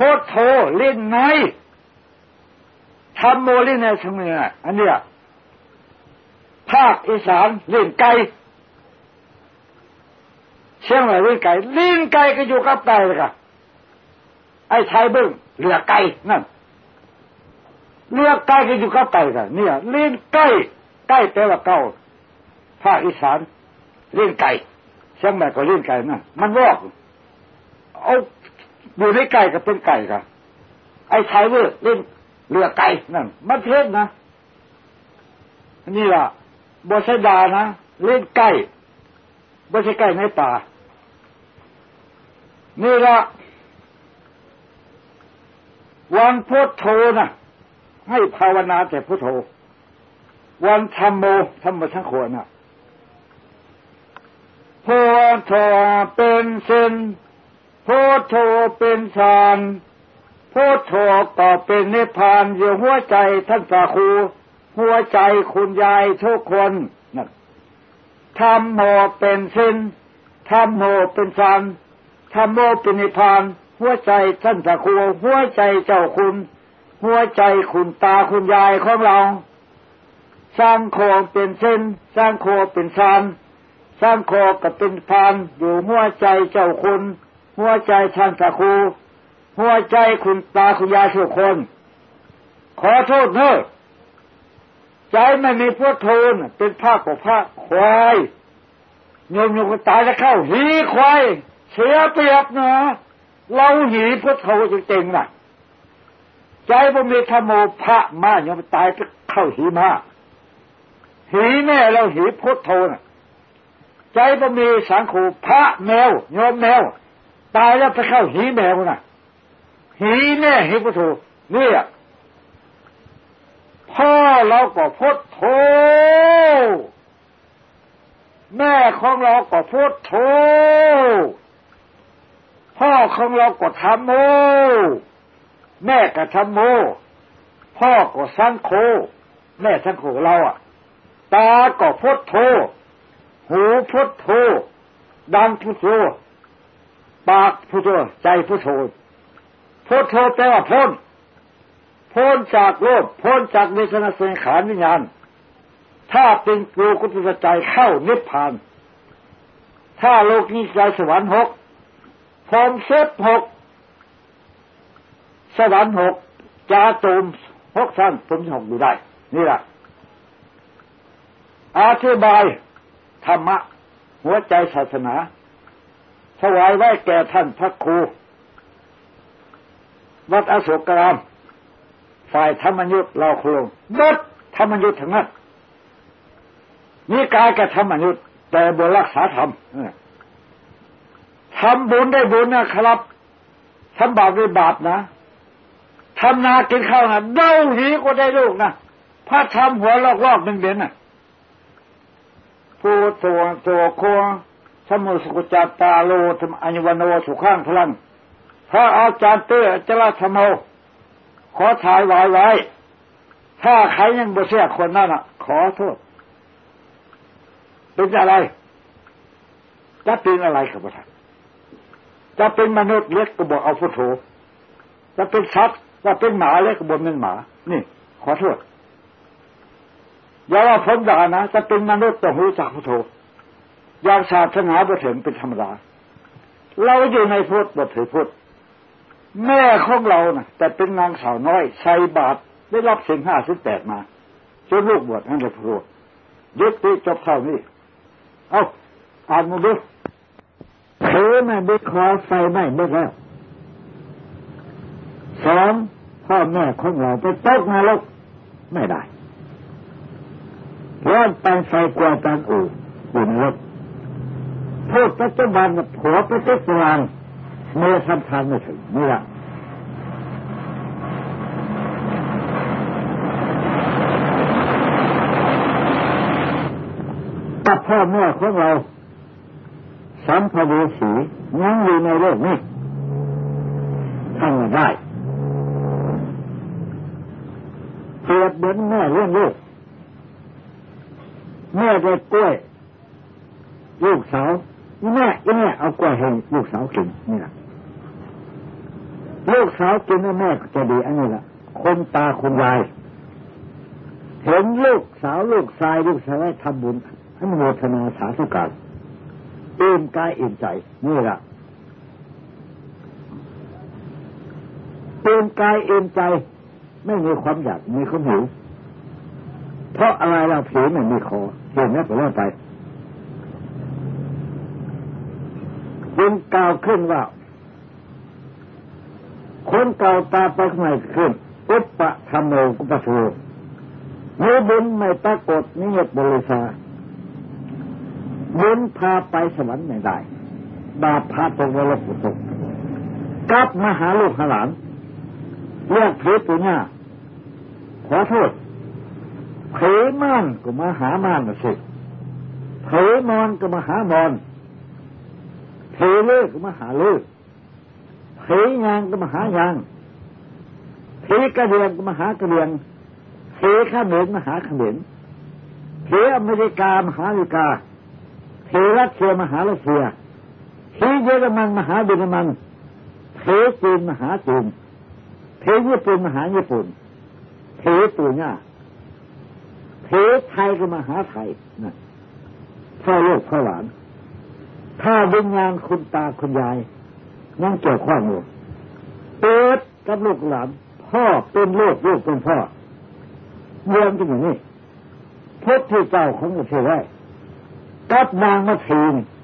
A: พุทโธเล่นไงธรรมโมเล่นในสมัยอันเนี้ยภาคอีสานเล่นไก่เชียงใหม่เล่นไก่เล่นไก่ก็อยู่กับไก่เลยค่ะไอ้ชายบึ้งเหลือไก่นั่นเลือกไก่ก็อยู่กับไก่กันเนี่ยเล่นไก่ไก่แต่ละเก้าภาคอีสานเล่นไก่เชียงใหม่ก็เล่นไก่นั่นมันวอกเอา อยู่ในไก่ก็เป็นไก่กันไอ้ชายเวอร์เล่นเรือไก่นั่นมันเทศนะนี่ล่ะบชดานะเล่นไก่บชไก่ในป่านี่ละวันพุทโธนะให้ภาวนาแต่พุทโธ วันธรรมโมธรรมชังโคนะพุทโธเป็นเส้น โพุทโธเป็นสารพุทโธก็เป็นนิพพานอยู่หัวใจท่านพระครู หัวใจคุณยายทุกคนนะธรรมโมเป็นสิ้นธรรมโมเป็นสารธรรมโมเป็นนิพพาน หัวใจท่านพระครู หัวใจเจ้าคุณ หัวใจคุณตาคุณยายของเราสร้างโคเป็นเส้น สร้างโคเป็นสารสร้างโคก็เป็นพานอยู่หัวใจเจ้าคุณ หัวใจท่านพระครูหัวใจคุณตาคุณยายทุกคน ขอโทษเนอะใจไม่มีพุทโธนเป็นภาคของพระควายโยมโยมตายจะเข้าหีควายเสียเปรียบนะเราหีพุทโธจริงๆนะใจบ่มีธรรมโมพระมาโยมตายจะเข้าหีมาหีแน่เราหีพุทโธนะใจบ่มีสังขูพระแมวโยมแมว ตายแล้วไปเข้าหีแมวนะหีแน่หีพุทโธเนี่ยพ่อเราก็พุทโธแม่ของเราก็พุทโธพ่อของเราก็ทำโม แม่ก็ทำโม พ่อก็สังโคแม่สังโคเราอะ ตาก็พุทโธหูพุทโธดังพุทโธ ปากพุทโธใจพุทโธพุทโธแปลว่าพ้นพ้นจากโลภพ้นจากเวทนาสังขารวิญญาณ ถ้าเป็นโลกุตรใจเข้านิพพาน ถ้าโลกนี้ใจสวรรค์หกพรมเซฟหกสวรรค์หกจาตุมหกสั้นผมหกดูได้ นี่แหละอธิบายธรรมะ หัวใจศาสนา ถวายไว้แก่ท่านพระครู วัดอโศกราม ฝ่ายธรรมยุทธ์เราครงดดธรรมยุทธ์ทั้งนั้นนี่กายกับธรรมยุทธ์แต่บนรักษาธรรมทำบุญได้บุญนะครับทำบาปได้บาปนะทำนากินข้าวนะเด้าหีก็ได้ลูกนะพระทำหัวลอกลอกหนึ่งเดือนน่ะผู้ตัวตัวโค สมุสกุจตาโลธรรมอัญวนโนสุข้างพลังพระอาจารย์เตื้อจราธรรมโอขอถ่ายไว้ไว้ ถ้าใครยังบ่เชื่อคนนั่นอะ ขอโทษ เป็นอะไร จะเป็นอะไรกับพระท่านจะเป็นมนุษย์เล็กก็บอกเอาพุทโธจะเป็นสัตว์จะเป็นหมาเล็กก็บอกเป็นหมา นี่ ขอโทษอย่าว่าผมด่านะจะเป็นมนุษย์ต้องรู้จักพุทโธ อยากศาสนาบ่ถึงเป็นธรรมดา เราอยู่ในพุทธบถือพุทธแม่ของเรานะ่ะ แต่เป็นนางสาวน้อยใส่บาตรได้รับสิ่งห้าสิบแปดมาจนลูกบวชนั่นเลยพระยุติจบเท่านี้ เอาอ่านมาดูเธอไม่ได้คอไฟไม่ได้แล้วสองพ่อแม่ของเราไปตกนรกไม่ได้ร้อนไปไฟกว่าการอู่อยู่นรก พูดปัจจุบันผัวไปติดวางเมื่อทำทานไม่ถึงนี่แหละกับพ่อแม่ของเราสัมภเวสียังอยู่ในโลกนี้ทำไม่ได้เปรียบเหมือนแม่เลี้ยงลูกแม่ได้กล้วยลูกสาว แม่แม่เอากล้วยให้ลูกสาวกินนี่แหละลูกสาวกินแล้วแม่จะดีอันนี้แหละคนตาคนยายเห็นลูกสาวลูกชายลูกชายทำบุญอนุโมทนาสาธุการเอ็นกายเอ็นใจนี่แหละเอ็นกายเอ็นใจ ไม่มีความอยากมีความหิวเพราะอะไรเราผิวไม่มีคอเห็นไหมผมว่าไป จึงกล่าวขึ้นว่า คนเก่าตาไปข้างในขึ้นอุปปะธรรมโมกุปโชมือบุญไม่ปรากฏนิยตบริษาบุญพาไปสวรรค์ไม่ได้ บาปพาตกวรกตกกลับมาหาลูกหาหลานเรียกเพปุญญาขอโทษเผยม่านก็มาหาม่านสิเผยมอนก็มาหามอน เผยเลิกก็มาหาเลิกเผยยางก็มาหายางเผยกระเดียงก็มาหากระเดียงเผยข้าเหม็นมาหาขม็นเผยอเมริกามหาอเมริกาเผยรัสเซียมหารัสเซียเผยเยอรมันมหาเยอรมันเผยจีนมหาจีนเผยญี่ปุ่นมหาญี่ปุ่นเผยตัวเนี่ยเทไทยก็มหาไทยนะพ่อลูกพ่อหลาน ถ้าวิญญาณคุณตาคุณยายนั่งเกี่ยวข้องอยู่เปิดกับลูกหลานพ่อเป็นลูกลูกเป็นพ่อรวมกันอย่างนี้พุทธเจ้าของประเทไว้กับนางมาที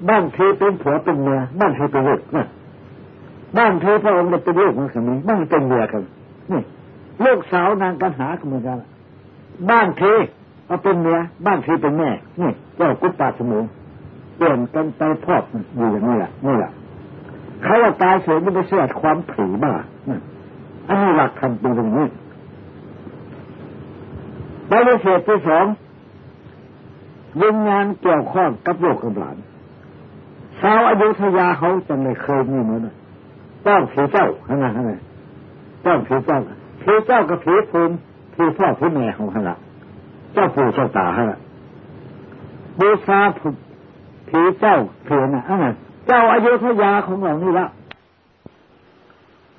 A: บ้านเธอเป็นผัวเป็นเมียบ้านเธอเป็นลูกนะบ้านเธอพระองค์เป็นลูกเหมือนกันนี้บ้านเป็นเมียกันนี่ลูกสาวนางกันหาเหมือนกันบ้านเธอเอาเป็นเมียบ้านคือเป็นแม่นี่เจ้ากุปตาสมุน เปลี่ยนกันไปพอบอยู่อย่างนี้แหละนี่แหละเขาว่าตายเสียไม่ได้เสียความผีบ้าอันนี้หลักคำเป็นตรงนี้ใบเศษที่สองยิงงานเกี่ยวข้องกับโลกกับหลานชาวอายุทยาเขาจะไม่เคยมีเหมือนต้องผีเจ้าขนาดนั้นต้องผีเจ้าผีเจ้ากับผีภูมิผผู้พ่อผู้แม่ของขณะเจ้าปู่เจ้าตาฮะบูชา ผีเจ้าเพียนอะอันนั้นเจ้าอายุทยาของเรานี่ละ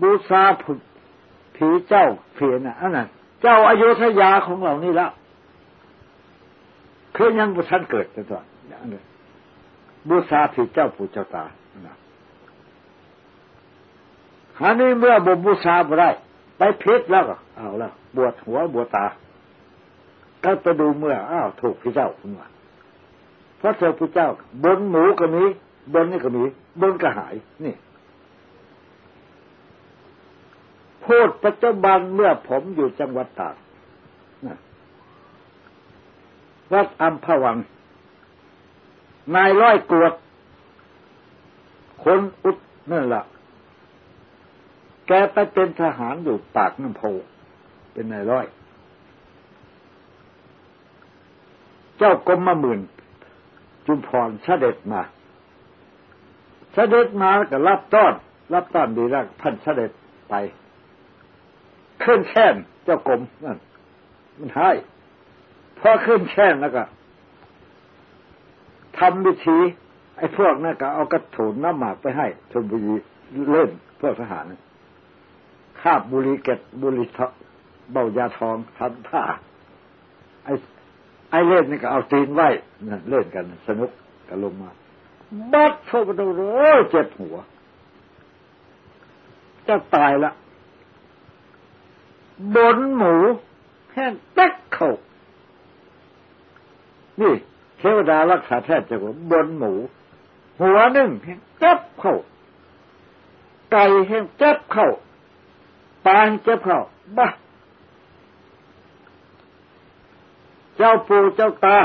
A: บูชาผุผีเจ้าเพียนอะอันนั้นเจ้าอายุทยาของเรานี่ละคือยังบุชันเกิดตัวอย่างนี้บูชาผีเจ้าปู่เจ้าตาหานี้เมื่อบบูชาบ่ได้ไปเพชรแล้วก็เอาแล้วบวชหัวบวชตา ก็ไปดูเมื่ออ้าวถูกพี่เจ้าคุณว่า พระเจ้าพระเจ้า บนหมูก็มีบนนี่ก็มีบนก็หายนี่พูดปัจจุบันเมื่อผมอยู่จังหวัดตากวัดอัมพวัง นายร้อยกวด คนอุดนั่นแหละแกไปเป็นทหารอยู่ปากน้ำโพเป็นนายร้อย เจ้ากรมมาหมื่น จุมพรเสด็จมาเสด็จมาก็รับต้อนรับต้อนดีแล้วท่านเสด็จไปขึ้นแช่นเจ้ากรมนั่นมันให้พอขึ้นแช่นแล้วก็ทำวิธีไอ้พวกนั่นก็เอากระถุนน้ำหมากไปให้ชนบุรีเล่นพื่อทหารคาบบุรีเก็ดบุรีเบายาทองทำท่าไอ้ ไอ้เล่นนี่ก็เอาตีนไหวนั่นเล่นกัน สนุกกันลงมาบัดเข้าไปดูโอ้เจ็บหัว จะตายละบนหมูแห้งเต๊กเข้านี่เทวดารักษาแทบจะว่าบนหมู หัวหนึ่งแห้งเจ็บเข้าไก่แห้งเจ็บเข้าปางเจ็บเข้าบ้า เจ้าปู่เจ้าตา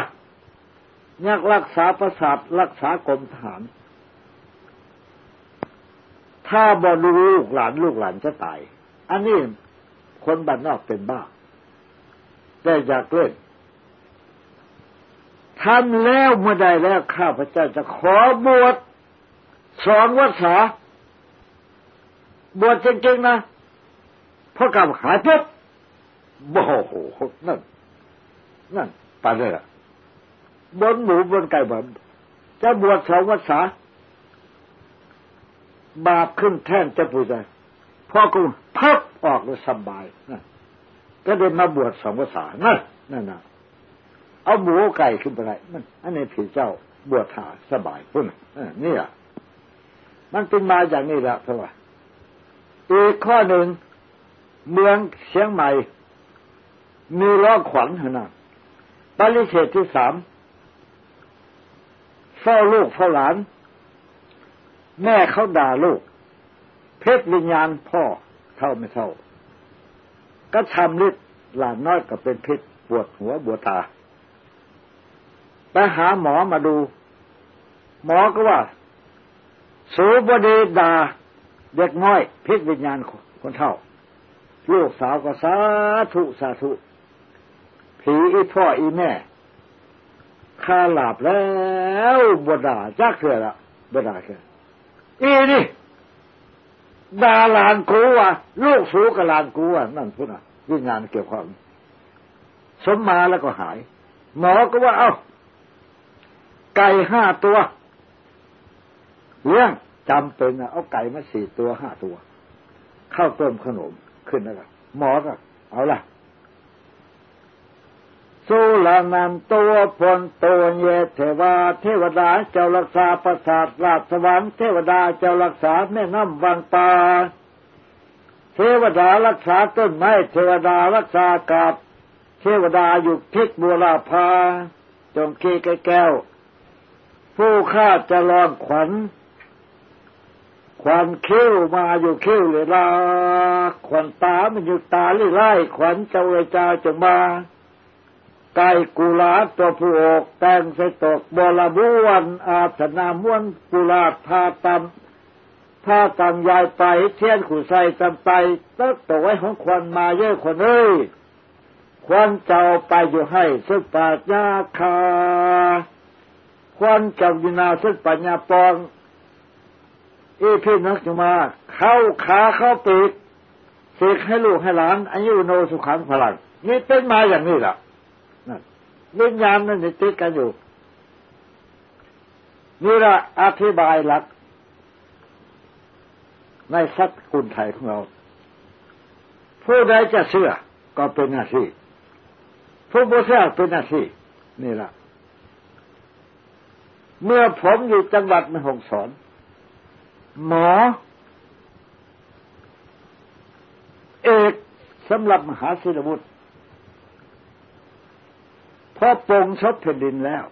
A: ยักรักษาประสาทรักษากรมทหารถ้าบอดูลูกหลานลูกหลานจะตาย อันนี้คนบ้านนอกเป็นบ้าได้อยากเล่นทำแล้วเมื่อใดแล้วข้าพเจ้าจะขอบวชสองวัษา บวชจริงๆนะพราะกับหายปุ๊บโอ้โหนั่น นั่นปานเลยอะบนหมูบนไก่แบบจะบวชสองวัษาบาปขึ้นแท่นจะปูใจพ่อกูพับออกเลยสบายนะก็เดินมาบวชสองภาษานั่นนั่นนะเอาหมูไก่ขึ้นไปไรมันอันนี้ผีเจ้าบวชถาสบายพุ่นนี่อะมันเป็นมาอย่างนี้แหละเพราะว่าอีกข้อหนึ่งเมืองเชียงใหม่มีล้อขวัญนะ ปริเชตที่สามเฝ้าลูกเฝ้าหลาน แม่เขาด่าลูก เพชรวิญญาณพ่อเท่าไม่เท่า ก็ทำฤทธิ์หลานน้อยก็เป็นพิษปวดหัวบวตาไปหาหมอมาดู หมอก็ว่า สูบดีดา เด็กน้อยพิษวิญญาณคนเท่า ลูกสาวก็สาธุสาธุ ผีอีพ่ออีแม่ข้าหลับแล้วบดาจักเคือละบดาเคืออีนี่ดาลานกูอะลูกสูกับลานกูอะนั่นพูดอะวิญญาณเกี่ยวข้องสมมาแล้วก็หาย หมอก็ว่า เอา้า ไก่ห้าตัวเลี้ยงจำเป็นเอาไก่มาสี่ตัวห้าตัวข้าวต้มขนมขึ้นแล้วหมอก็เอาละ สู้ลนันตัวพลตัวเยเทวา เทวดาเจ้ารักษาประสาทราชสวรรค์เทวดาเจ้ารักษาแม่น้ำวังตาเทวดารักษาต้นไม้เทวดารักษากาบเทวดาอยู่ทิศบัวลาภาจงเกแก้ว ผู้ข้าจะลองขวัญควันเขี้ยวมาอยู่เขี้ยวเลยลาขวัญตามันอยู่ตาไล่ไล่ขวัญเจ้าเลยจ้าจะมา ไก่กุลาตัวผู้อกแต่งใส่ตกบลบุวันอาสนามวนกุลาพาตำพาตังยายไปเทียนขู่ใส่จำไปตักตัวไว้ของควันมาเยอะคนเอ้ยควันเจ้าไปอยู่ให้สุปาญาคาควันเจ้าอยู่นาสุปัญญาปองอีพี่นักจะมา เข้าขาเข้าปีกเสกให้ลูกให้หลานอายุโนสุขังพลังนี่เป็นมาอย่างนี้แหละ วิญญาณนั่นติดกันอยู่นี่ละอธิบายหลัก ในสัตกุลไทยของเรา ผู้ใดจะเชื่อก็เป็นหน้าที่ ผู้บ่เชื่อเป็นหน้าที่ นี่ละเมื่อผมอยู่จังหวัดแม่ฮ่องสอน หมอ เอกสำหรับมหาศิลวุฒิ พอปงชดแผ่นดินแล้ว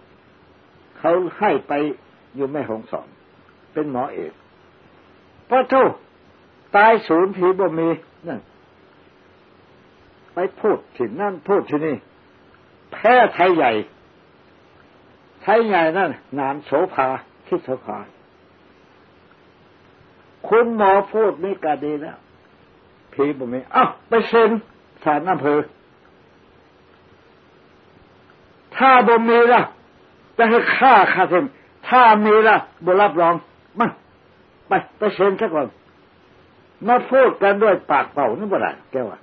A: เขาให้ไปอยู่แม่หงสอน เป็นหมอเอกพระทุตายศูนย์ผีบ่มีนั่นไปพูดที่นั่นพูดที่นี่ แพ้ไทยใหญ่ ไทยใหญ่นั่นนานโสภาทิศภาคุณหมอพูดนี่ก็ดีแล้วผีบ่มีอ้าวไปเซ็นสารอำเภอ ถ้าบ่มีล่ะจะให้ฆ่าฆ่าเซนถ้ามีล่ะบ่รับรองมันไปไปเซ็นซะก่อนมาพูดกันด้วยปากเป่านี่บ่ได้แกว่า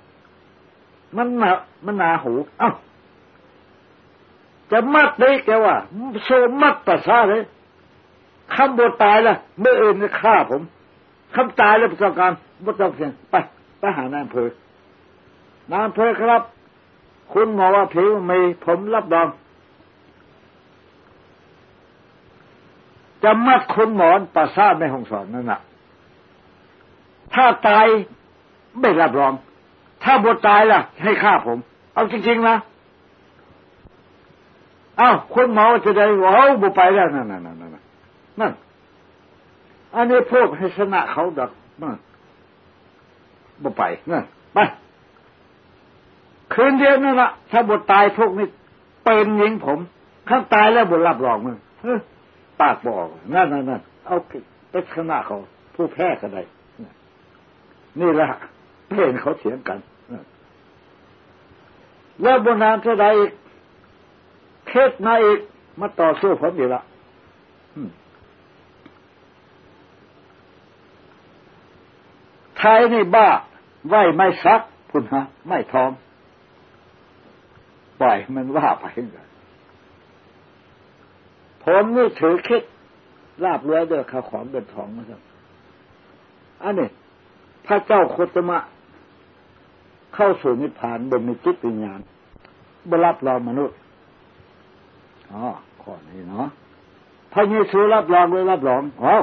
A: มันหนามันหนาหู เอ้าจะมัดได้แกว่าโซมัดประสาเลยคำบทตายล่ะเมื่ออื่นจะฆ่าผมคำตายแล้วประกการบ่ต้องเสียงไปไปหานายอำเภอนายอำเภอครับ คุณหมอว่าผิวมีผมรับรอง จะมัดคนหมอนประสาทในห้องสอนนั่นน่ะถ้าตายไม่รับรอง ถ้าบทตายล่ะ ให้ฆ่าผม เอาจริงๆนะเอ้าคนหมอจะได้ว่าเอาบุไปแล้วนั่นนั่นนั่นนั่นอันนี้พวกให้ชนะเขาดักมันบุไปนั่นไปคืนเดียวนั่นละถ้าบทตายพวกนี้เป็นยิงผม ข้างตายแล้วบทรับรองมึง ปากบอกนั่นนั่นนั่นเอาไปชนะเขาผู้แพ้ก็ได้นี่แหละเห็นเขาเถียงกันแล้วบนนานเท่าใดอีกเทศมาอีกมาต่อสู้ผมอีกละไทยนี่บ้าไหวไม่ซักคุณฮะ ไม่ทองปล่อยมันว่าไปเลย ผมนี่ถือคิดลาบรือเด้อข้าวของเงินทองนะครับอันนี้พระเจ้าโคตมะ เข้าสู่นิพพานบนมีจิตวิญญาณบรับรองมนุษย์อ๋อข้อนี้เนาะพระเยซูรับรองเลยรับรองอ๋อ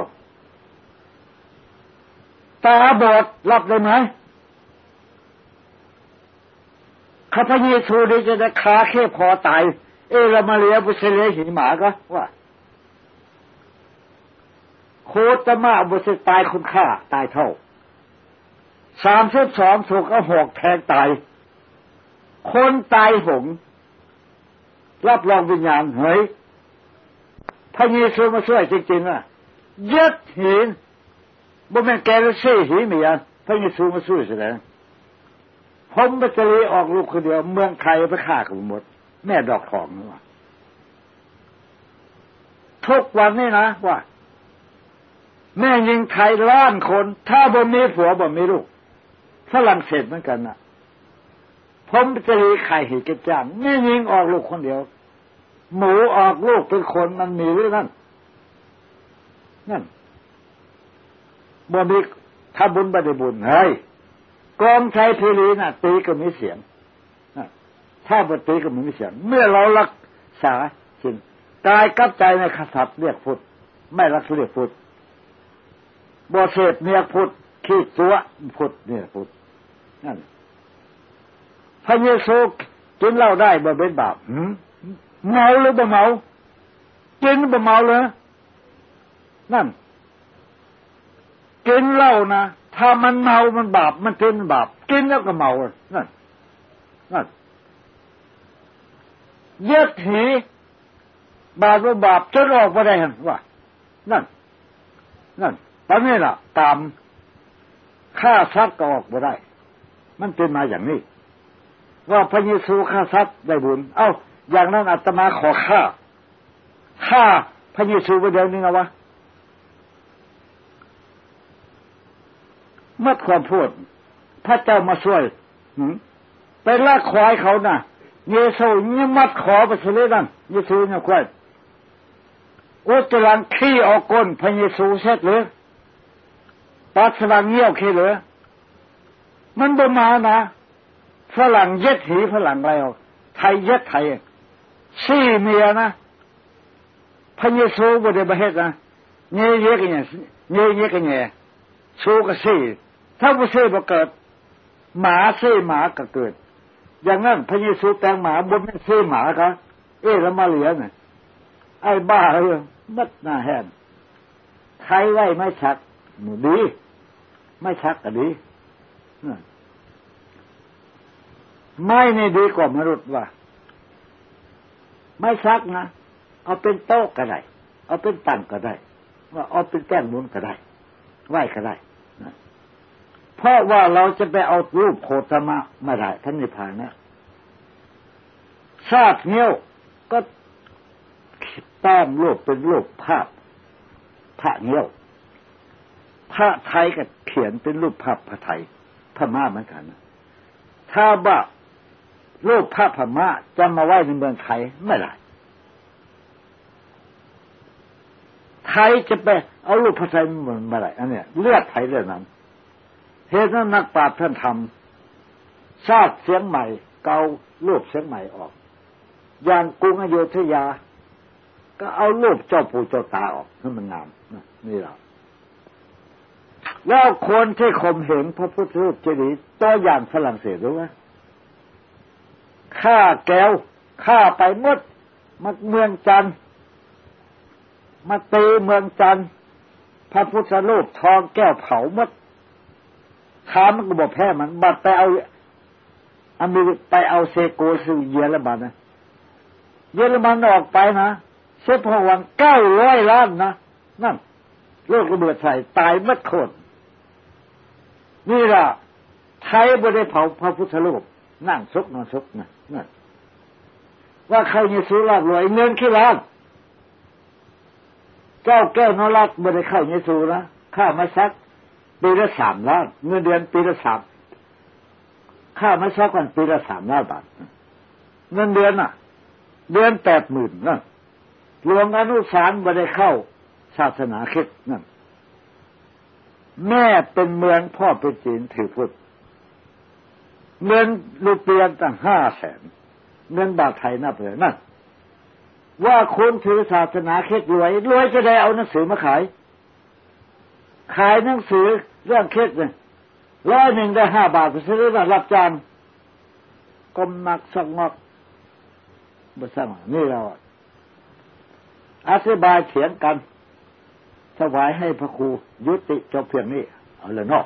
A: ตาบอดรับได้ไหมข้าพระเยซูดีจะได้ขาแค่พอตาย เอรามาเลียบุเซเลหิหมาก็ว่า โคตมาบุเซตายคุณค่า ตายเท่าสามสิบสองถูกก็หอกแทงตาย คนตายหงรับรองวิญญาณเฮ้ยพระเยซูมาช่วยจริงๆอะยึดหินบ่แม่นแกจะเสียหินเมีอะพระเยซูมาช่วยแสดงผมไปจะลีออกลูกคนเดียว เมืองไทยไปฆ่ากันหมด แม่ดอกของนี่ว่าทุกวันนี้นะว่า แม่ยิงไทยล้านคน ถ้าบ่มีผัวบ่มีลูกฝรั่งเศสเหมือนกันนะผมจะรีไข่หิกระจ้างไม่ยิงออกลูกคนเดียว หมูออกลูกเป็นคนมันมีหรือนั่นนั่นบ่มีถ้าบุญบได้บุญเฮ้ยกองชัยพีรีน่ะ ตีก็มีเสียง ถ้าบตีก็มีเสียงเมื่อเรารักษาจริงกายกับใจในขสับเรียกพุทธไม่รักเรียกพุทธบ่เสพเนียพุทธขีดตัวพุทธเนี่ยพุทธนั่นพระเยซูกินเหล้าได้บ่เป็นบาปเมาหรือบ่เมากินบ่เมาเลยนั่นกินเหล้านะถ้ามันเมามันบาป มันเป็นบาป กินแล้วก็เมานั่นนั่น ย็ดหีบาปบาปจะออกมาได้เหันว่า นั่น นั่นตอนนี้ล่ะ ตามฆ่าทรัพย์ก็ออกมาได้ มันเป็นมาอย่างนี้ ว่าพระเยซูฆ่าทรัพย์ได้บุญ เอ้า อย่างนั้นอาตมาขอฆ่าฆ่าพระเยซูไปเดี๋ยวนึงนะวะมัดความพูดพพระเจ้ามาช่วยไปลากควายเขานะ่ะ เยซูเนี่ยมัดขอไปเสเลยนั่นเยซูเนี่ยควายอุตรังขี้ออกก้นพระเยซูเสร็จเลยปัสสาวะเงี้ยวขี้เลยมันบ่มานะฝรั่งเย็ดหีฝรั่งอะไรออกไทยเย็ดไทยซี่เมียนะพระเยซูบ่ได้บเฮ็ดนะเงี้ยเยกันเนี่ยเงี้ยเยกันเนี่ยชูก็ซี่ถ้าบ่ซี่บ่เกิดหมาซี่หมาก็เกิด อย่างนั้นพระเยซูแปลงหมาบนไม่ซื้อหมาครับเอ๊ะแล้วมาเหลือเนี่ยไอ้บ้าเลยมัดหน้าแหนใครไว้ไม่ชักดี ไม่ชักก็ดีไม่นี่ดีกว่ามนุษย์ว่าไม่ชักนะ เอาเป็นโต๊ะก็ได้ เอาเป็นตั้งก็ได้ ว่าเอาเป็นแก้มมุนก็ได้ ไหวก็ได้ เพราะว่าเราจะไปเอารูปโคตมะไม่ได้ท่านนิพพานนะชาติเนี้ยก็แต้มรูปเป็นรูปภาพพระเนี้ยพระไทยก็เขียนเป็นรูปภาพพระไทยพม่าเหมือนกันนะถ้าว่ารูปภาพพม่าจะมาไว้ในเมืองไทยไม่ได้ไทยจะไปเอารูปพระไทยเมืองมาได้อันเนี้ยเลือดไทยเรื่องนั้น เหตุนั้นนักปราชญ์ท่านทำชาติเสียงใหม่ เการูปเสียงใหม่ออก อย่างกรุงอโยธยา ก็เอารูปเจ้าปู่เจ้าตาออกให้มันงามนี่เราแล้วคนที่ข่มเหงพระพุทธรูปเจดีย์ตัวอย่างฝรั่งเศสรู้ไหมฆ่าแก้วฆ่าไปมดมาเมืองจันมาตีเมืองจันพระพุทธรูปทองแก้วเผามด ขามันก็บอกแพ้มันบัดไปเอาอเมริไปเอาเซโกสือเยอรมันนะเยอรมันออกไปนะเซฟพวังเก้าร้อยล้านนะนั่นโลกระเบิดใส่ตายมัดคนนี่ล่ะไทยบ่ได้เผาพระพุทธรูปนั่งซกนอนซกนะนั่นว่าใครมีสุราบรวยเงินขี้ล้านเจ้าแก้วนรักบ่ได้เข้าในสูนะข้ามาซัก ปีละสามล้านเงินเดือนปีละสามค่าไม่ชอบกันปีละสามล้านบาทเงินเดือนอะ เดือนแปดหมื่นนั่นรวมอนุสารบ่ได้เข้า ศาสนาคิดนั่นแม่เป็นเมืองพ่อเป็นจีนถือพุทธเงินรูเปียนตั้งห้าแสนเงินบาทไทยนับเลยนั่นว่าคนถือศาสนาคิดรวย รวยจะได้เอาหนังสือมาขาย ขายหนังสือเรื่องเคสหนึ่งร้อยหนึ่งได้ห้าบาทไปซื้อมารับจานกลมนักสักงอกบสมนี่เราอธิบายเถียงกันถวายให้พระครูยุติจบเพียงนี้ เอาละเนาะ